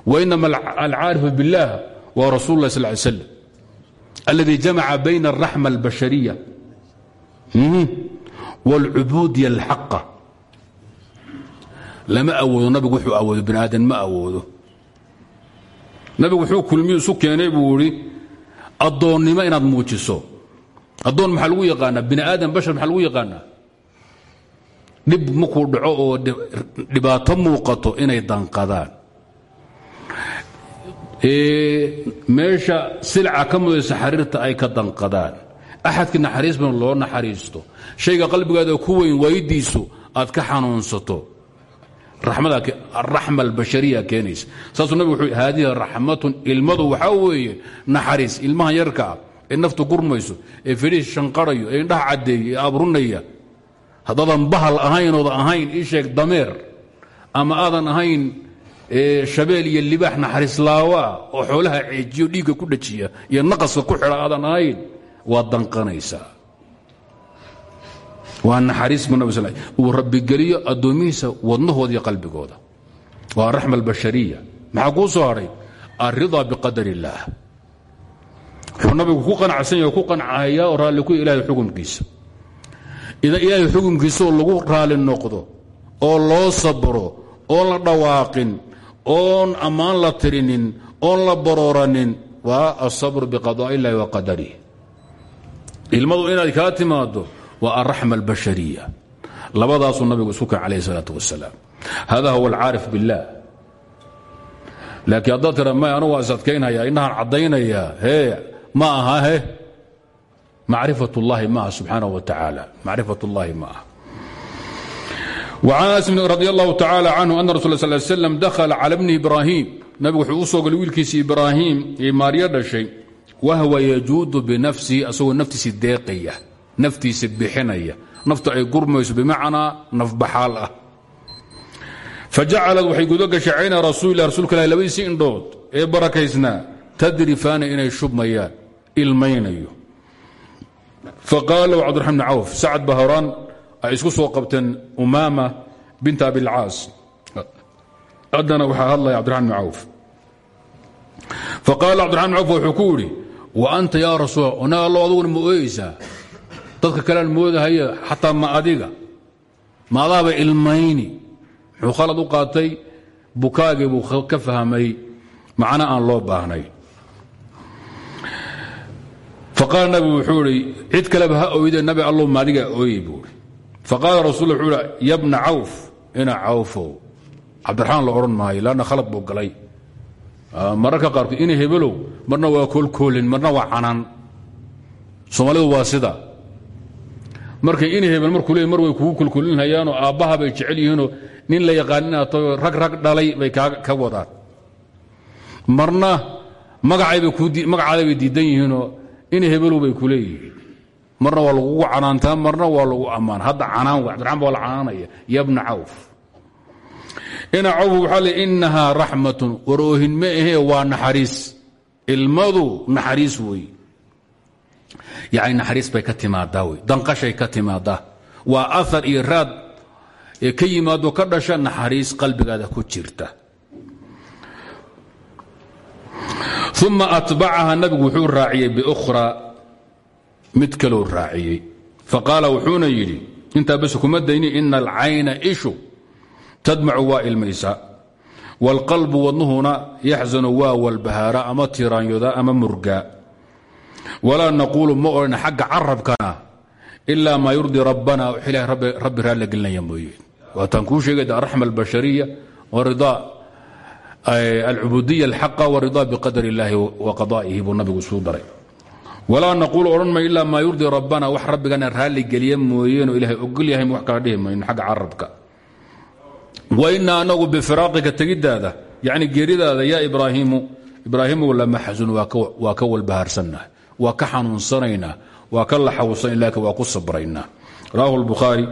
Wainama alcaarifu biاllah waa rasul lah sal ly slam alladii jamaca bayna alraxma albashariya wاlcubuudiya alxaqa lama awoodo nabigu wuxuu awoodo bani ma awoodo. Nabigu wuxuu kulmiyu isu keenay buu idhi inaad muujiso addoon maxaa lagu yaqaanaa? Bini aadan bashar maxaa lagu yaqaanaa? Dhib markuu dhaco oo dhibaato muuqato inay danqadaan meesha silca ka mudaysa xariirta ay ka danqadaan axadkii naxariis badan loo naxariisto. Shayga qalbigaada ku weyn waydiisu aad ka xanuunsato. Araxma albashariya keenaysa. Saasuu nabig wuxuu haadihi raxmatun ilmadu waxaa weeye naxariis ilmahan yarkaa ee naftu gurmayso ee feriis shanqarayo ee indhaha caddeeya ee abrunaya haddaadan bahal ahayn ooda ahayn ii sheeg dameer ama aadan ahayn shabeel iyo libaax naxariislaawaa oo xoolaha ceejiyo dhiigga ku dhajiya iyo naqaska ku xidha aadan ahayn waad danqanaysaa waa naxariis bu nab sl uu rabbigeliyo addoomihiisa wadnahooda iyo qalbigooda. Waa araxma albashariya. Maxaa kuu soo hadhay alridaa biqadar illaah wuxuu nabigu ku qanacsan yaho ku qancahayaa oo raalli ku ilahay xukumkiisa idan ilaahay xukumkiisaoo lagu raali noqdo oo loo sabro oon la dhawaaqin oon ammaan la tirinin oon la barooranin waa asabru biqadaa illahi wa qadarih ilmadu inaad kaa timaado waa alraxma albashariya. Labadaasuu nabigu isku kan calayh salaat wasalaam hada huwa alcaarif biاllah laakiin haddaad tira may anugu waa isadkaynhayaa indhahaan caddaynayaa ma aha he macrifat اllahi ma aha subxaanaه wa tacaala macrifat اllahi ma aha وcan anas radi allahu tacala canhu ana rasul sl slam dakhala cala bni ibraahim nabigu wuxuu u soo galay wiilkiisi ibraahim ee maaryo dhashay wahwa yajuudu binafsihi asagoo naftiisi deeqaya naftiisa bixinaya naftu ay gurmayso bimacnaa nafbaxaal ah fajacalad waxay gudo gashay cayna rasuulilah rasuulka ilahi labadiisii indhood ee barakaysnaa tadrifaana inay shubmayaan ilmaynayo. Faqaala lahu cabdiraxman bn cawf sacad ba horaan ay isku soo qabteen umaama bint abilcaas haddana waxaa hadlaya cabdiraxman bn cawf. Faqaala cabdiraxman bn cawf wuxuu ku yidhi wa anta yaa rasuul ona allo aduguna ma ooyeysaa? Dadka kalean moodahaya xataa ma adiga? Ma adaaba ilmayni. Muxuu khalad u qaatay bukaagii buu ka fahmay macno aan loo baahnay faqaala nabigu wuxuu idhi cid kaleba ha oyde nabi allow maadigaa ooyey buu i faqaala rasul wuxuu hi yabna cawf ina cawfow cabdiraxmaan la odhan maayo lanna khalad buu galay. Mararka qaarkood ina hebelow marna waa koolkoolin marna waa canaan. Soomaalidu waa sida. Markay ina hebel markuu leey mar way kugu kolkolinhayaanoo aabbaha bay jecel yihiinoo nin la yaqaan inaad tago rag rag dhalay bay ka wadaan. Marna magacaada bay diidan yihiinoo ina hebelow bay ku leeyihiin. Marna waa lagugu canaantaa marna waa lagu ammaan. Hadda canaan w abdiraman baa la canaanaya yabna cawf. Ina cawf waxaa le innahaa raxmatun. Waroohin ma ahee waa naxariis. Ilmadu naxariis wey. Yani naxariis bay ka timaadaa wey. Danqashay ka timaadaa. Waa aar iyo raad ka yimaado ka dhasha naxariis qalbigaada ku jirta uma atbacaha nabigu wuxuu raaciyey biukhra mid kalou raaciyey faqaala wuxuuna yidhi intaa bas kuma dayni ina alcayna ishu tadmacu waa ilmaysa wاlqalbu wadnuhuna yaxzanu waa walbahaara ama tiraanyoda ama murgaa walaa naquulu ma odhan xagga carabkana ilaa maa yurdi rabbana wax ilahay rabbi raalla gelinaya mooye waataan kuu sheegay araxma albashariya waridaa alcubudiya alxaqa waridaa biqadar illaahi wa qadaa'ihi buu nabigu isuu daray. Walaa naquulu odhan may ilaa maa yurdi rabbana wax rabbigana raalli geliya mooyeenoo ilahay ogol yahay wax kala dhihi mayno xagga carabka. Wa inaa anagu bifiraaqika tegidaada yacni geeridaada yaa ibraahiimu ibraahiimow lamaxzun waa ka walbahaarsannahay waa ka xanuunsanaynaa ku sabraynaa rawahu lbukhaari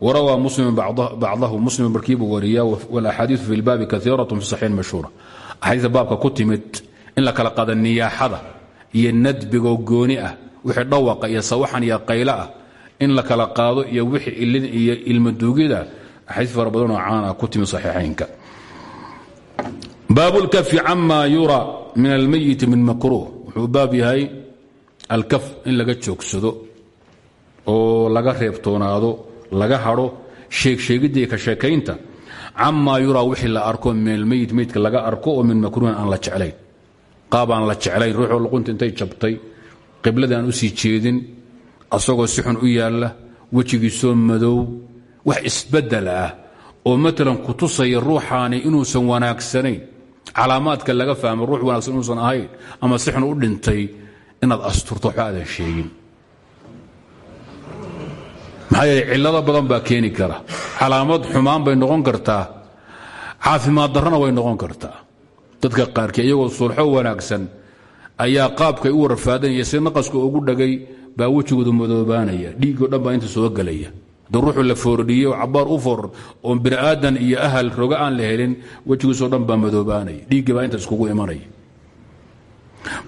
warawaa muslimu bacdahu muslim markiibuu wariyaa walaxaadiiu fi lbaabi kaiirat fi saxiin mashhuura axaadiista baabka ku timid in la kala qaada niyaaxada iyo nadbigoo gooni ah wixii dhawaqa iyo sawaxan iyo qaylo ah in la kala qaado iyo wixii ilin iyo ilmaduugida axaadiis fara badanoo caana ku timid saxiixaynka baab lkafi cama yura min almayiti min makruuh wuxuu baab yahay alkaf in laga joogsado oo laga reebtoonaado laga hadho sheegsheegidda iyo ka sheekaynta camaa yuraa wixii la arko min almeyit meydka laga arko oo min makruuhin aan la jeclayn. Qaab la jeclayn ruuxoo luqunta intay jabtay qibladii aan u sii jeedin asagoo si xun u yaalla wejigiisoo madow wax isbeddel ah oo maalan ku tusaya ruuxaani inuusan wanaagsanayn. Calaamaadka laga fahmo ruux wanaagsan inuusan ahayn ama si xun u dhintay inaad asturto waxba aadan sheegin maxaa yeele cillado badan baa keeni kara. Calaamad xumaan bay noqon kartaa. Caafimaad darrana way noqon kartaa. Dadka qaarkii iyagoo sulxo wanaagsan ayaa qaabkay u warfaadanaya si naqaska ugu dhagay baa wejigooda madoobaanaya. Dhiiggoo dhan baa inta soo gelaya ruuxu la foordhiyey oo u for oo bini'aadan iyo ahal roga aan la helin wejigiisoo dhan baa madoobaanaya. Dhiiggii baa inta iskugu imanaya.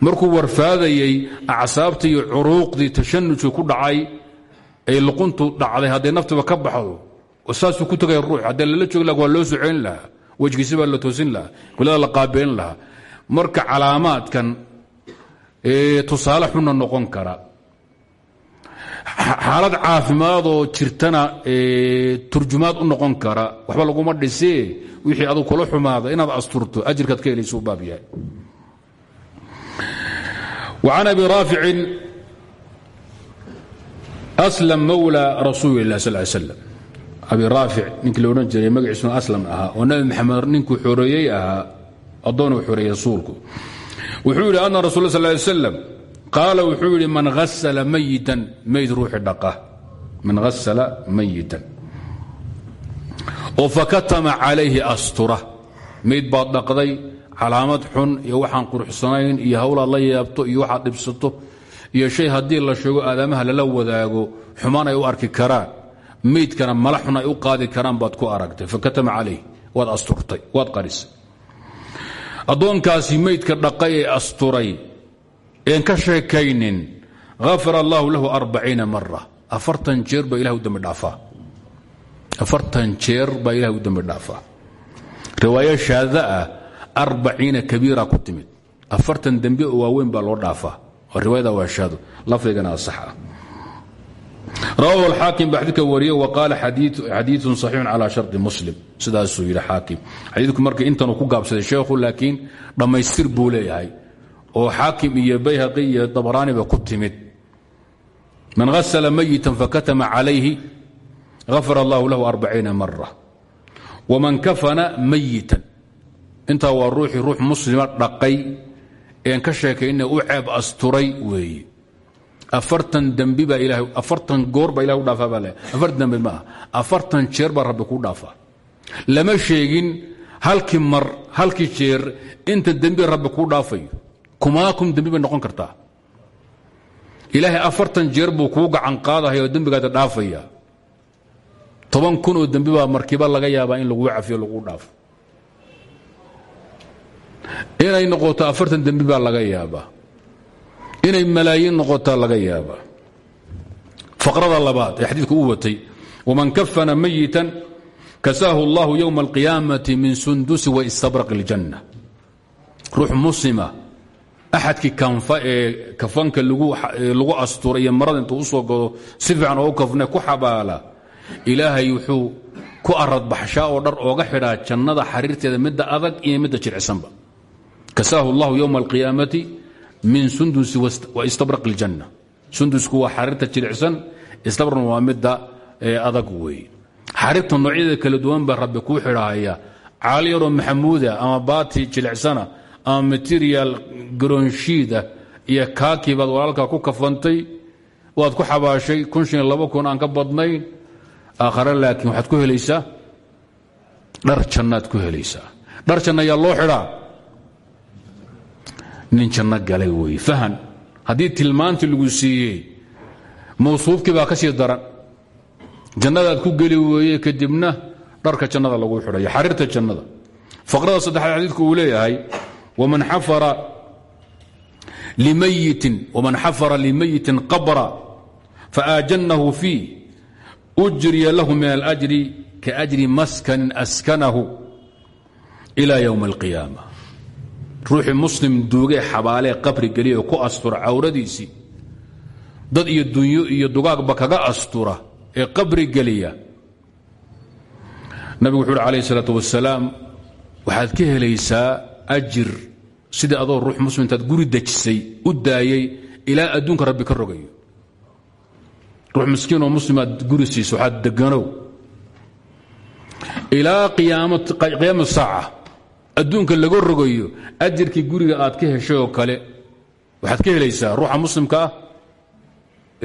Markuu warfaadayey acsaabtii iyo curuuqdii tashanujku ku dhacay ay luquntu dhacday hadday naftuba ka baxdo saasuu ku tegaya ruux. Haddee lala joogi laha waa loo socoyn lahaa. Wejigiisi baa la toosin lahaa. Kulada la qaabeyn lahaa. Marka calaamaadkan tusaale xunna noqon kara. Xaalad caafimaadoo jirtana turjumaad u noqon kara. Waxba laguma dhisee wixii adugu kula xumaada inaad asturto ajirkaad ka helaysuu baab yahay. An abi aslam mawla rasuulilah sal slm abi raafic ninkii laodhan jiray magaciisuna aslam ahaa oo nabi maxamed ninkuu xoreeyey ahaa addoonu xoreeyey rasuulku wuxuu yidhi anna rasul sal slm qaala wuxuu yidhi man asala mayitan mayd ruuxi dhaa man asala mayitan oo fakatama astura mayd baad dhaqday calaamad xun iyo waxaan quruxsanayn iyo hawlaad la yaabto iyo waxaad dhibsato iyo shay haddii la sheego aadaamaha lala wadaago xumaan ay u arki karaan. Maydkana mala xun ay u qaadi karaan baad ku aragtay. Fakatama calayh waad asturtay waad qarisay. Addoonkaasi maydka dhaqay asturay een ka sheekaynin hafar allaahu lahu arbaciina mara afartan jeer baa ilah u dambi dhaafaa. Afartan jeer baa ilahay u dambi dhaafaa. Riwaayo shaada ah kabiira ku afartan dembi oo waaweyn baa loo dhaafaa riwaayada waa shaado lafdigana sax ah. Rawahu alxaakim baa xadiidka wariye wa qaala xadiiun saxiixun calaa shardi muslim. Sidaasuu yidhi xaakim xadiidku marka intanuu ku gaabsaday sheekhu laakiin dhammaystir buu oo xaakim iyo bayhaqi iyo dabaraaniba ku timid. Man hasla mayitan fakatama calayhi hafar allahu lahu arbaciina mara waman kafana mayitan intaa waa ruuxii ruux muslima dhaqay een ka sheekayna u ceeb asturay weeye afartan dembi baa ilahay afartan goor baa ilahay u dhaafaa baa le dembi ma afartan jeer baa rabbi kuu dhaafaa lama sheegin halkii mar halkii jeer inta dembi rabbi kuu dhaafayo. Kumaakum dembi bay noqon kartaa. Ilaahay afartan jeer buu kuu gacan qaadahaya oo dembigaada dhaafaya. Toban kun oo dembi baa markiiba laga yaabaa in laguu cafiyo laguu dhaafo inay noqoto afartan dembi baa laga yaabaa. Inay malaayiin noqotaa laga yaabaa. Faqrada labaad ee xadiidku u watay waman kafana mayitan kasaahu allahu yowma alqiyaamati min sundusi waistabraq iljanna ruux muslima axadkii kanfa ee kafanka lagu asturay iyo marada intuu u soo gado si oo u kafne ku xabaala. Ilaahay wuxuu ku aradbaxshaa oo dhar ooga xidhaa jannada xariirteeda midda adag iyo midda jiricsanba kasaahu allahu yowma alqiyaamati min sundusi waistabraq iljanna sundusku waa xariirta jiricsan istabraqna waa midda adag weeye xariirta noocyadeeda kala duwan baa rabbi kuu xidhaaya caali yaroo maxamuuda ama baati jilicsana ama material garonshiida iyo kaakii baad walaalkaa ku kafantay waad ku xabaashay aan ka badnayn aakhare laakiin waxaad ku helaysaa dhar jannaad ku nin janno galay weeye fahan haddii tilmaantii lagu siiyey mawsuufkii baa ka sii daran. Jannadaad ku geli weeye kadibna dharka jannada lagu xidhayo xariirta jannada. Faqrada saddexaad xadiidku uu leeyahay waman xafara limayitin qabra faaajannahu fii ujriya lahu min alajri kaajri maskanin askanahu ila ywm alqiyaama ruuxi muslim duugee xabaalee qabri geliya oo ku astura cawradiisii dad iyo dunyo iyo dugaagba kaga astura ee qabri geliya. Nabigu wuxu uhi calayh isalaatu wasalaam waxaad ka helaysaa ajir sidii adoo ruux muslim intaad guri dejisay u daayey ilaa adunka rabbi ka rogayo. Ruux miskiinoo muslim aad guri siiso waxaad deganow ilaa qiyaama saaca adduunka laga rogayo ajirkii guriga aad ka heshay oo kale waxaad ka helaysaa ruuxa muslimka ah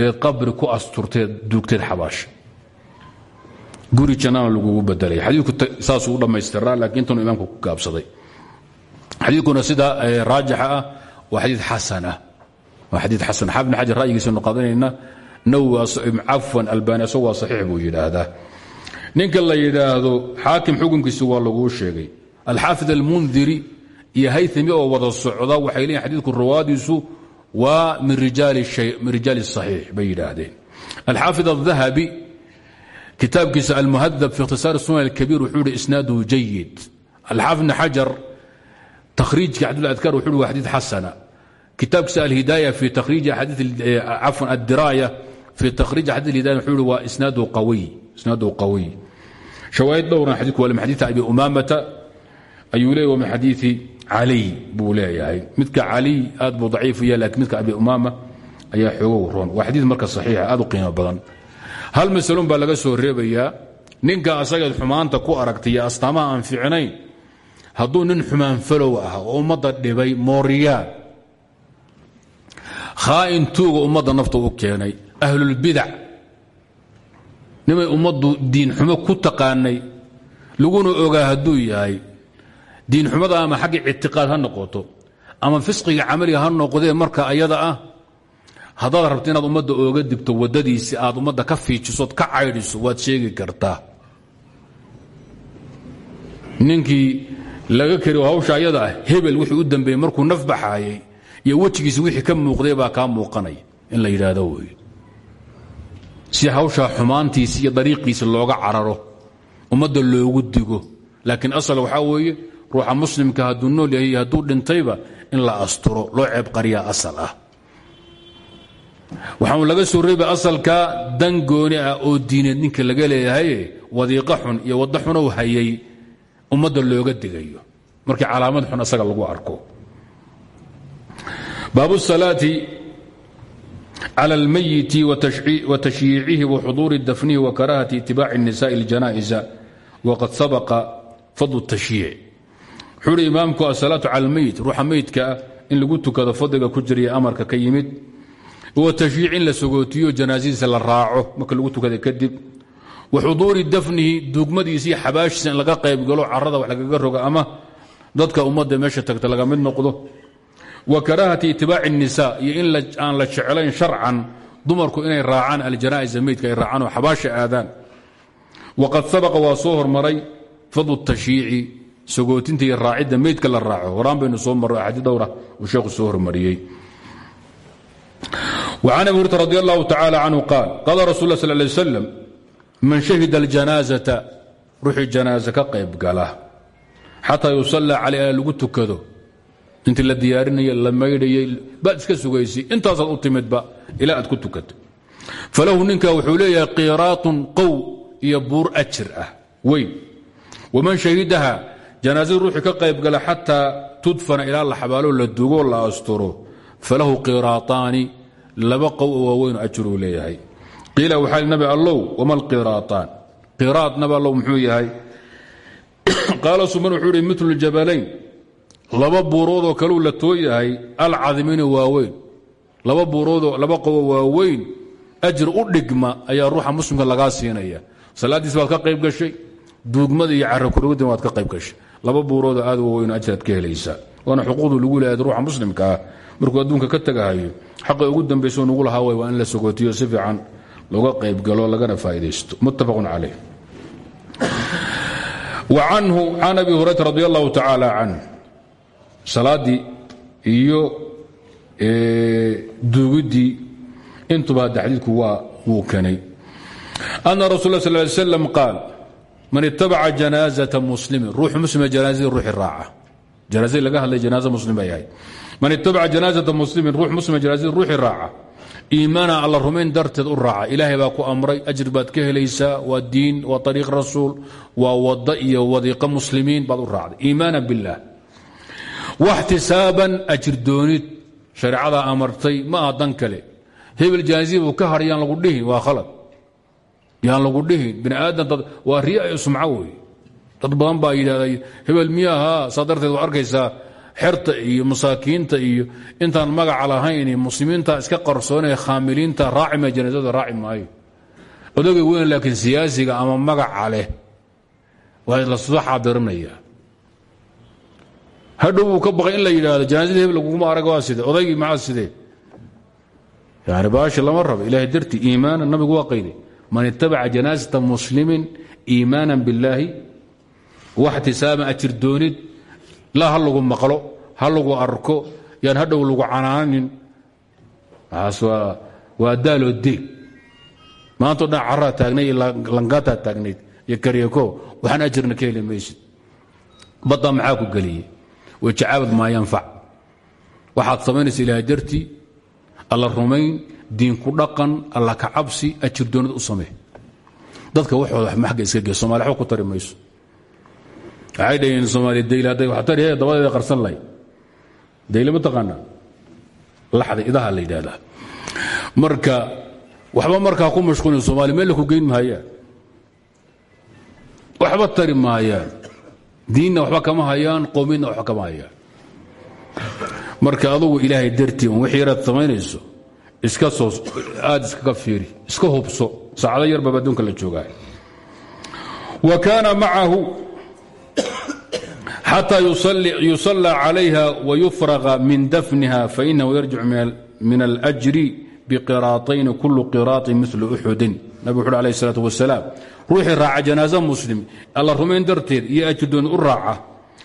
ee qabri ku asturteed duugteed xabaasha. Guri jannana lagugu bedelay xadiidku saasuu dhammaystiraa laakiin intanu imaamku ku gaabsaday. Xadiidkuna sida raajixa ah waa xadii xasan ah. Waa xadii xasan. Xaafid bn xajar ra'yigiisanu qaadanayna nawowi cafwan albani asagoo waa saxiix ninka la yidhaahdo xaakim xukunkiisi waa laguu sheegay alxaafid almundiri iyo haytami oo wada socda waxay leeyiin xadiidku rawaadiisu waa min rijaali saxiix bay yidhaahdeen. Alxaafid adahabi kitaabkiisa almuhadab fi ikhtisaar sunan kabiir wuxuu hi isnaaduhu jayid alxaafid ibn xajar takhriijka xadiid adkar wuxuu hi waa xadiid xasana. Kitaabkiisa alhidaaya fi takhriij cafwan addiraaya fi takhriij xadiid alhidaya wuxuu hi waa isnaadu qawiy isnaadu qawiy. Shawaahid dhowran xadiidku waa min xadiid abi umaamata ayuu leey min xadiii caliy midka caliy aad buu daciif ya lakiin midka abi umaama ayaa xoogow roon. Waa xadiid marka saxiixa aad u qiimo badan. Hal masalun baa laga soo reebayaa ninka asagaed xumaanta ku aragtay iyo aan fiicnayn hadduu nin xumaan falow ah oo ummadda dhibay mooriyaan khaa'in tuuga ummadda nafta u keenay ahlulbidac nimay ummaddu diinxumo ku taqaanay laguna ogaa hadduu yahay diinxumada ama xagga ictiqaad ha noqoto ama fisqiga camaliga ha noqdee marka ayada ah haddaad rabto inaad ummadda ooga digto waddadiisi aad ummadda ka fiijisood ka caydhiso waad sheegi kartaa. Ninkii laga kari hawsha ayada ah hebel wuxuu u dambeeyey markuu naf baxaayey iyo wejigiisi wixii ka muuqday baa kaa muuqanaya in la yidhaahdo wey si hawshaa xumaantiisi iyo dariiqiisi looga cararo ummadda loogu digo laakiin asal waxaa weeye ruuxa muslimka hadduu nool yahay iyo hadduu dhintayba in la asturo loo ceebqariyaa asal ah waxaanu laga soo reebay asalka dan gooni ah oo diineed ninka laga leeyahaye wadiiqa xun iyo waddo xunow hayay ummadda looga digayo markii calaamad xun asaga lagu arko baabu salaati clى اlmayiti watashyiicihi waxuduuri dafnihi wakarahati itibaaci الnisaءi اljanaaئisa waqad sabaqa fadl الtashyiic wuxuu hi imaamku asalaatu cala اlmeyit ruuxa meydkaa in lagu tukado fadliga ku jiraya amarka ka yimid watashyiic in la sogootiyo janaasadiisa la raaco marka lagu tukada kadib waxuduuri dafnihi duugmadiisa iyo xabaashiisa in laga qaybgalo carada wax lagaga rogo ama dadka ummadda meesha tagta laga mid noqdo wa karaahati itibaaci الnisa iyo in aan la jeclayn sharcan dumarku inay raacaan aljanaa'isa meydka ay raacaan oo xabaasha aadaan waqad sabaqa waa soo hormaray fadlu tashyiici sagootinta iyo raacidda meydka la raaco. Horaan baynu soo marro axaadii dhowra uu sheekhu soo hormariyey. وcan abi hurata radi allahu tacala qaal qaala rasul la sl lay man shahida aljanaaزata ruuxii janaaze qayb gala. Xataa yusallaa calayha lagu tukado. Intii la diyaarinay la maydhayay baad iska sugaysay intaasaad u timidba ilaa aad ku tukato. Falahu ninka wuxuu leeyahay qiraatun qow iyo buur ajir ah weyn. Waman shahidaha janaazada ruuxii ka qaybgala xataa tudfana ilaa la xabaalo la dugo la asturo. Falahu qiraataani laba qow oo waaweyn leeyahay. Qiila waxaa nabi allow wama alqiraataan qiraat nabi allow muxuu yahay? <coughs> Qaala suman wuxuu ihi mitlu jabalayn. Laba buuroodoo kaleu la too yahay alcadimiina waaweyn laba buuroodoo laba qobo waaweyn ajir u dhigma ayaa ruuxa muslimka lagaa siinaya. Salaaddiis baad ka qayb gashay duugmada iyo carakurugdina waad ka qayb gashay laba buuroodoo aad waaweyn ajiraad ka helaysaa waana xuquuqdu lagu leeyahay ruuxa muslimka ah. Markuu adduunka ka tagahayo xaqa ugu dambayso nugu lahaa way waa in la sogootiyo si fiican looga qaybgalo lagana faa'idaysto. Muttafaqun calayh wa canhu can abi hurayra radi allahu tacaala canh salaaddii iyo duugiddii intuba hadda xadiidku wuu kanay ana rasul ly slam qaal man itabaca janaazata muslimin ruuxu muslima janaazadii ruuxi raaca. Janaazadii laga hadlay janaaza muslim bay man itabaca janaazata muslimin ruux muslima janaazadii ruuxi raaca. Iimaana alla rumayn darteed u raaca. Ilaahay baa ku amray ajir baad ka helaysaa waa diin waa ariiq rasuul waa wada iyo wadiiqo muslimiin baad u raacday. Iimaana biاllah waxtisaaban ajir doonid. Shareecadaa amartay ma aha kale. Hebel buu ka har yaan lagu dhihin waa khalad yaan lagu dhihin bini aadam waa riya sumco wey dad badan baa yidhahda hebel miyahaa saa darteed waa arkaysaa iyo masaakiinta iyo intaan magaca lahayn muslimiinta iska qarsoonee khaamiliinta raaci ma janaasada raaci maayo. Weyn laakiin siyaasiga ama magaca leh waa la soo xaadirinaya hadhow ka baqay in la yidhaahdo janaasada hebel laguma arag waa side odaygii maxaa sidee? Yani baashi ilahay dartii iimaana nabigu waa qayday man itabaca janaasata muslimin iimaana billaahi waxtisaaban ajir doonid laa ha lagu maqlo ha lagu arko yaan hadhow lagu canaanin. Waa daaloo deeg maantao dhan caraa taagnayd iyo langataa taagnayd iyo karyako waxaan ajirna ka heli maysid. Badda maxaa ku geliyey? Wajacaabad maa yanfac. Waxaad samaynaysa ilaahay dartii alla rumayn diinku dhaqan alla ka cabsi ajir doonid u samee. Dadka waxooda maxga iska gee somali waxba ku tari mayso. Waxay dhaheen soomaaliya dayl hadday wax tari dabadeeda qarsan lahay dayle ma taqaanaa? Laxda idaha la yidhaahdaa marka waxba markaa ku mashquulin soomaaliya meel ku geyn maayaan waxba tari diinna waxba kama hayaan qowmiyadna waxba kama hayaan. Marka adugu ilaahay dartii un yaraad samaynayso aad iskaga fiiri iska hubso saacado yar baba adduunka la joogaa wa kaana macahu xatى yusلى عalayha وyufرغa min dafniha fainahu yarjic min اlأjri bqiraaطayn kul qiraaطi mil أxudin nabig wuxu alayه الsalaaة وaسalaam ruuxii raaca janaaزة muslim alla rumayn darteed iyo ajirdooni u raaca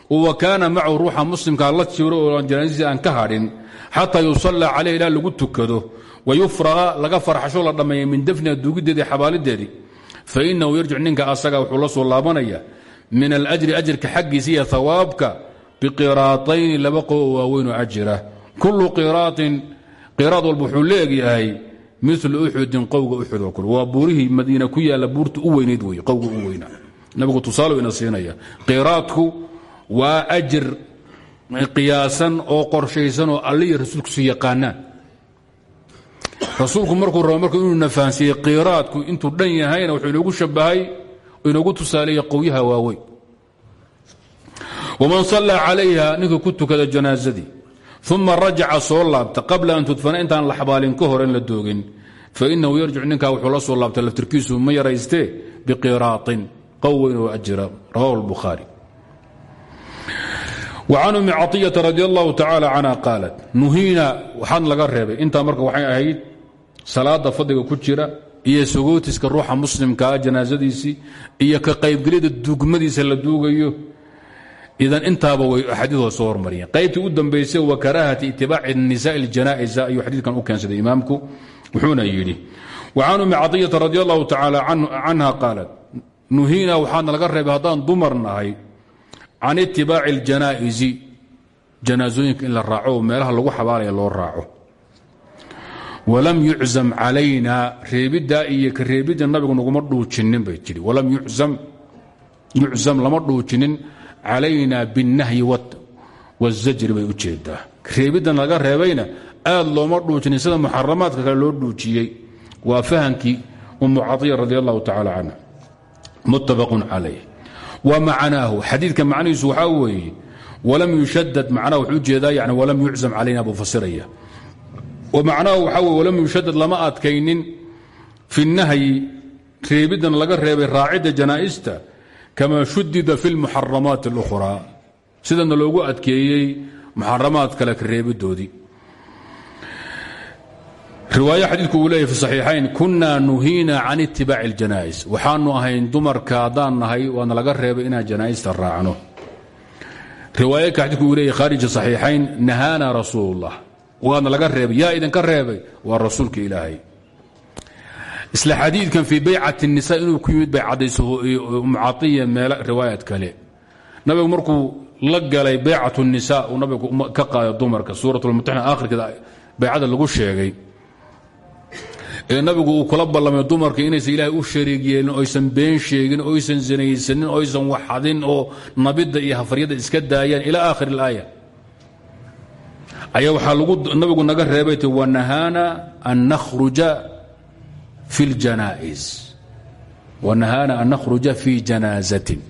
wa kaana macahu ruuxa muslimkaa la jiro oo janaasadiisi aan ka hadhin xataa yusallى calayh ilaa lagu tukado wayufraga laga farxasho la dhammeeya min dafniha duugideedii xabaalideedii fainahu yarjic ninka asaga wuxuu la soo laabanaya min alajri ajirka xaggiisa iyo hawaabka biqiraatayni laba qow oo waaweynoo ajira. Kullu qiraatin qiraad walba wuxuu leegyahay milu uxudin qowga uxud oo kale. Waa buurihii madiina ku yaalla buurta u weynayd wey qowga u weynaa nabigu tusaalo ina siinaya qiraadku waa ajir qiyaasan oo qorshaysan oo alliiyo rasuulkiisu yaqaanaan. Rasuulku markuu rabo marka inuu nafahansiiyey qiraadku intuu dhan yahayna wuxuu inoogu shabahay inoogu tusaaleeya qowyaha waaweyn. Waman sallaa calayha ninkii ku tukada janaasadii uma rajaca soo laabta. Qabla an tudfana intaan la xabaalin ka hor in la doogin fainahu yarjic ninkaa wuxuu la soo laabta laftirkiisu ma yaraystee biqiraaطin qow weyn oo ajira. Rawahu اlbukhaari an mi caiyata radi allahu tacaala canha qaalat nuhiina waxaan laga reebay intaa marka waxay ahayd salaada fadliga ku jira iyo sugootiska ruuxa muslimkaa janaasadiisii iyo ka qaybgelida dugmadiisa la duugayo idan intaaba way xadiioo soo hormariyeen qaybtii u dambaysay wa karaahati itibaaci nisa اljanaa'iza ayuu xadiidkan u keensaday imaamku wuxuuna yidhi wacan umi caiyata radi allahu tacaala canha qaalat nuhiina waxaana laga reebay haddaan dumar can itibaaci اljanaa'isi janaasooyinka in la raaco oo meelaha lagu xabaalaya loo raaco walam yuczam calayna reebiddaa iyo ka reebidda nabigu naguma dhuujinin bay tidhi walam yuczam lama dhuujinin calayna biاnnahyi wاzajri bay u jeedaa reebiddan laga reebayna aad looma dhuujinin sida muxaramaadka kale loo dhuujiyey waa fahankii umu caiya radi allahu tacala canha muttafaqun calayh wa macnaahu. Xadiidka macnihiisu waxaa weeye walam yushadad macnaha wuxuu u jeedaa yani walam yuczam calayna buu fasiraya. Macnaahu waxaa weye walam yushadad lama adkaynin. Fi nahyi reebiddan laga reebay raacidda janaa'ista kama shudida fi lmuxaramaati اlukhraa sidana loogu adkeeyey muxaramaad kale ka reebidoodii riwaayo xadiidku uu leeyahy fi saxiixayn kunaa nuhiina can itibaaci اljanaa'is waxaanu ahayn dumarka haddaan nahay waana laga reebay inaan janaa'ista raacno riwaayaka xadiidku uu leeyahy khaarija saxiixayn nahaana rasuul اllah waana laga reebay yaa idinka reebay waa rasuulka ilaahay isla xadiidkan fii baycat الnisa inuu ku yimid bay caddayso mucaiya meel riwaayad kale nabigu markuu la galay baycat الnisa uu nabigu ka qaada dumarka suurat اlmumtaxina akhirkeeda baycada lagu sheegay ee nabigu uu kula ballamay dumarka inaysan ilaahay u shariig yeelin oysan been sheegin oysan sinaysanin oysan waxadin oo nabidda iyo hafaryada iska daayaan ilaa aakhir ilaaya ayaa waxaa lagu nabigu naga reebay t wanahaana an nakhruja fi اljanaa'iz wanahaana an nakhruja fi janaazatin.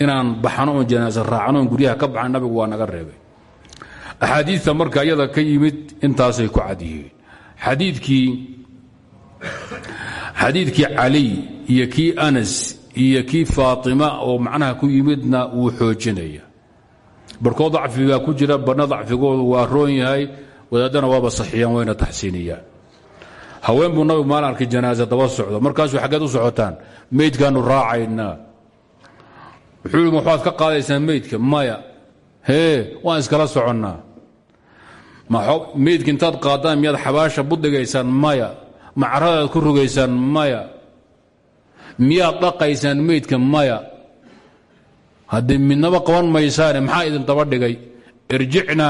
Inaan baxno oon janaaza raacno oon ka baxan nabigu waa naga reebay. Axaadiidta marka iyada ka yimid intaasay ku cad yihiin xadiidkii xadiidkii caliy iyo kii anas iyo kii faatima oo macnaha ku yimidna wuu xoojinaya. Barkood dacfigaa ku jira barna dacfigoodu waa roon yahay wadaadana waaba saxiiyaan wayna taxsiiniyaan. Haween buu nabigu maalin arkay janaaza daba socdo. Markaasuu xaggeed u socotaan meydkaanu raacaynaa. Wuxuu i ka qaadaysaan meydka maya. Hee waan iskala soconnaa. Meydka intaad qaadaan miyaad xabaasha budhigaysaan maya macaradaad ku rogaysaan maya miyaad dhaqaysaan meydka maya haddii midnaba qaban maysaane maxaa idin daba dhigay? Irjicna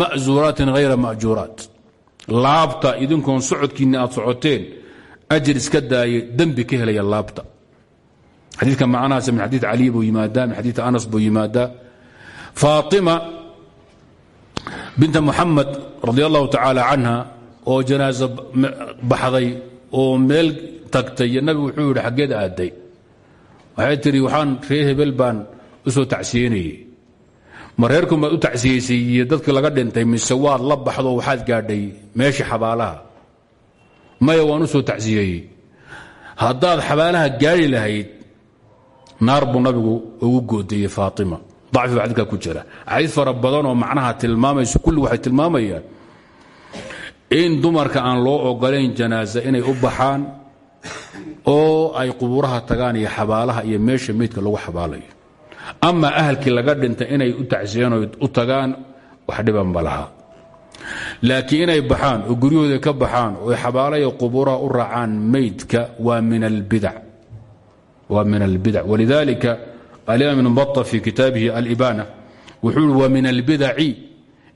ma'zuuraatin hayra ma'juuraat. Laabta idinkoon socodkiinni aad socoteen ajir iska daaye dembi ka helaya laabta. Xadiidka macnahaas min xadiid caliy buu yimaadaa min xadiid anas buu yimaadaa. Faatima binta muxamed radi allahu tacaala canha oo janaaso baxday oo meel tagtay iyo nabigu wuxuu yidhi xaggeed aaday waxay tidhi waxaan reer hebel baan u soo tacsiyenayey ma reerkun baad u tacsiyeysay iyo dadkii laga dhintay mise waad la baxdo waxaad gaadhay meeshii xabaalaha? Maya waan u soo tacsiyeeyey haddaad xabaalaha gaari lahayd naar buu nabigu ugu goodiyey faatima. Dacfi baa xadidkaa ku jira. Xadiid fara badan oo macnaha tilmaamayso kulli waxay tilmaamayaan in dumarka aan loo ogolayn janaaza inay u baxaan oo ay qubuuraha tagaan iyo xabaalaha iyo meesha meydka lagu xabaalayo ama ahalkii laga dhintay inay u tacsiyeen oo u tagaan wax dhiban ma laha laakiin inay baxaan oo guryahooda ka baxaan oo xabaalayo qubuuraha u raacaan meydka waa min albidac waa min albidac walidalika alimaam ibn bata fi kitaabihi alibana wuxuu i wa min albidaci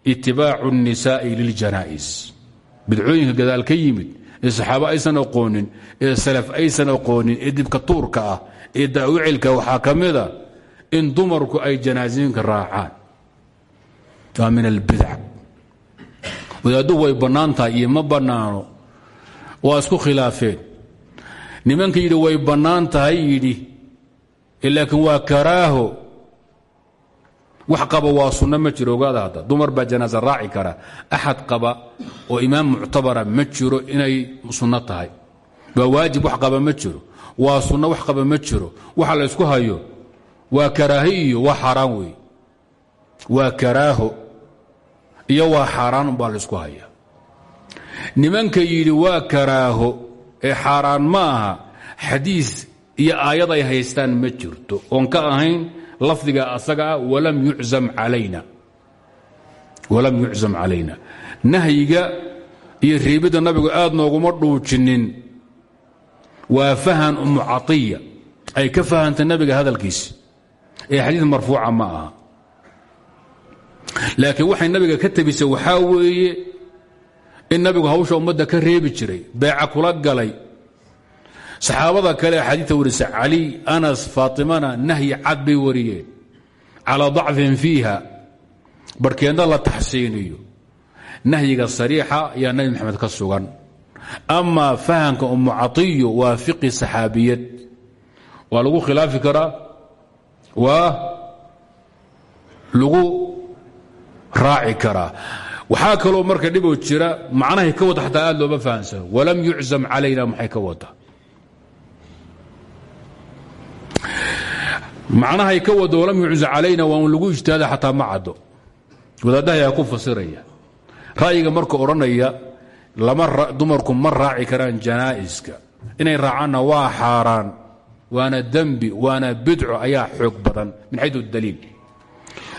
itibaacu الnisaءi liljana'is bidcooyinka gadaal ka yimid ee saxaabo aysan aqoonin ee salaf aysan aqoonin ee dibka tuurka ah ee daawicilka waxaa ka mida in dumarku ay janaasooyinka raacaan. Waa min albidac wadaaddu way bannaan tahay iyo ma bannaano waa isku khilaafeen. Nimanka yidhi way bannaan tahay yidhi laakiin waa karaaho wax qaba waa sunno ma jiro ogaada hadda. Dumar baa janaasa raaci kara. Axad qaba oo imaam muctabara ma jiro inay sunno tahay. Waa waajib wax qaba ma jiro. Waa sunno wax qaba ma jiro. Waxa la ysku hayo waa karaahi iyo waa xaaraan wey waa karaaho iyo waa xaaraan umbaa la ysku haya. Nimanka yidhi waa karaaho ee xaaraan ma aha xadiis iyo aayad ay haystaan ma jirto. Oon ka ahayn lafdiga asaga ah walam yuczam calayna. Nahyiga iyo reebidda nabigu aad nooguma dhuujinin. Waa fahan umu caiya ay ka fahantay nabiga hadalkiisi ee xadiid marfuuca ma aha. Laakiin waxay nabiga ka tabisay waxaa weeye in nabigu hawsha ummadda ka reebi jiray beeca kula galay saxaabada kale xadiita warisa cali anas faatimana nahyi cad bay wariyeen. Calaa dacfin fiiha. Barhkeedna la taxsiiniyo. Nahyiga sariixa ayaa nabi maxamed ka sugan. Amaa fahamka umu caiyo waa fiqi saxaabiyad. Waa lagu khilaafi karaa? Waa lagu raaci karaa. Waxaa kaloo marka dhiboo jira macnahay ka wada xataa aad looma fahamsano walam yuczam calayna maxay macnahay ka wado walam yuczam calayna waa un lagu ijtihaada xataa ma caddo. Wadaadahayaa ku fasiraya. Ra'yiga marka odhanaya dumarku ma raaci karaan janaa'iska. Inay raacaanna waa xaaraan waana dembi waana bidco ayaa xoog badan min xayu daliil.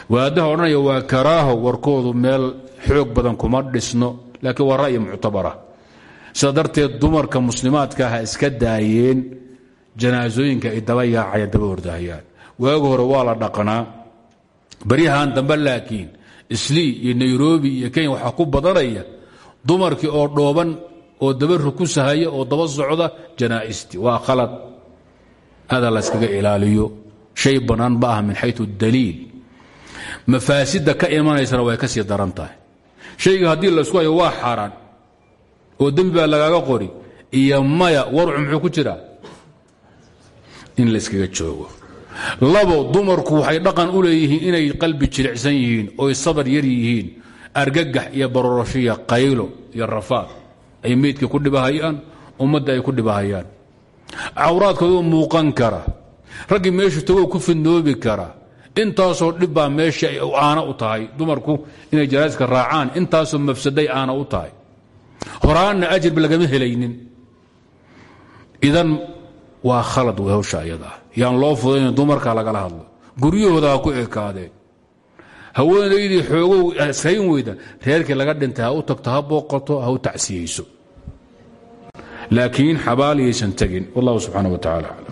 Wadaadaha odhanaya waa karaaho warkoodu meel xoog badan kuma dhisno laakiin waa ra'yi muctabara. Sida darteed dumarka muslimaadka ah iska daayeen janaasooyinka ay daba yaacayaan daba hordahayaan waagi hore waa la dhaqnaa baryahan dambe laakiin islii iyo nairobi iyo kenya waxaa ku badanaya dumarkii oo dhooban oo daba rukusahaya oo daba socda janaa'isti. Waa khalad. Adaa la yskaga ilaaliyo. Shay bannaan ba ah min xayu daliil. Mafaasidda ka imanaysana way ka sii daran tahay. Shayga haddii laysku hayo waa xaaraan. Oo dembi lagaaga qori. Iyo maya warcu muxuu ku jiraa in layskaga joogo labo dumarku waxay dhaqan u leeyihiin inay qalbi jilicsan yihiin oy sabar yar yihiin argagax iyo baroroshiya qaylo iyo rafaad ay meydka ku dhibahayaan ummadda ay ku dhibahayaan. Cawraadkooduu muuqan kara raggii meeshu tagoo ku fidnoobi kara intaasoo dhibbaa meesha aana u tahay dumarku inay janaaska raacaan intaasoo mafsaday aana u tahay. Horaanna ajirba lagama helaynin. Idan waa khalad hawsha ayadaa yaan loo fudayn dumarka lagala hadlo. Guryahooda ha ku ekaadeen haweenaydii xoogow iskayn weyda reerkii laga dhintay ha u tagto ha booqato ha u tacsiyeyso laakiin xabaaliyaysan tegin wallahu subxaana wa tacala aclam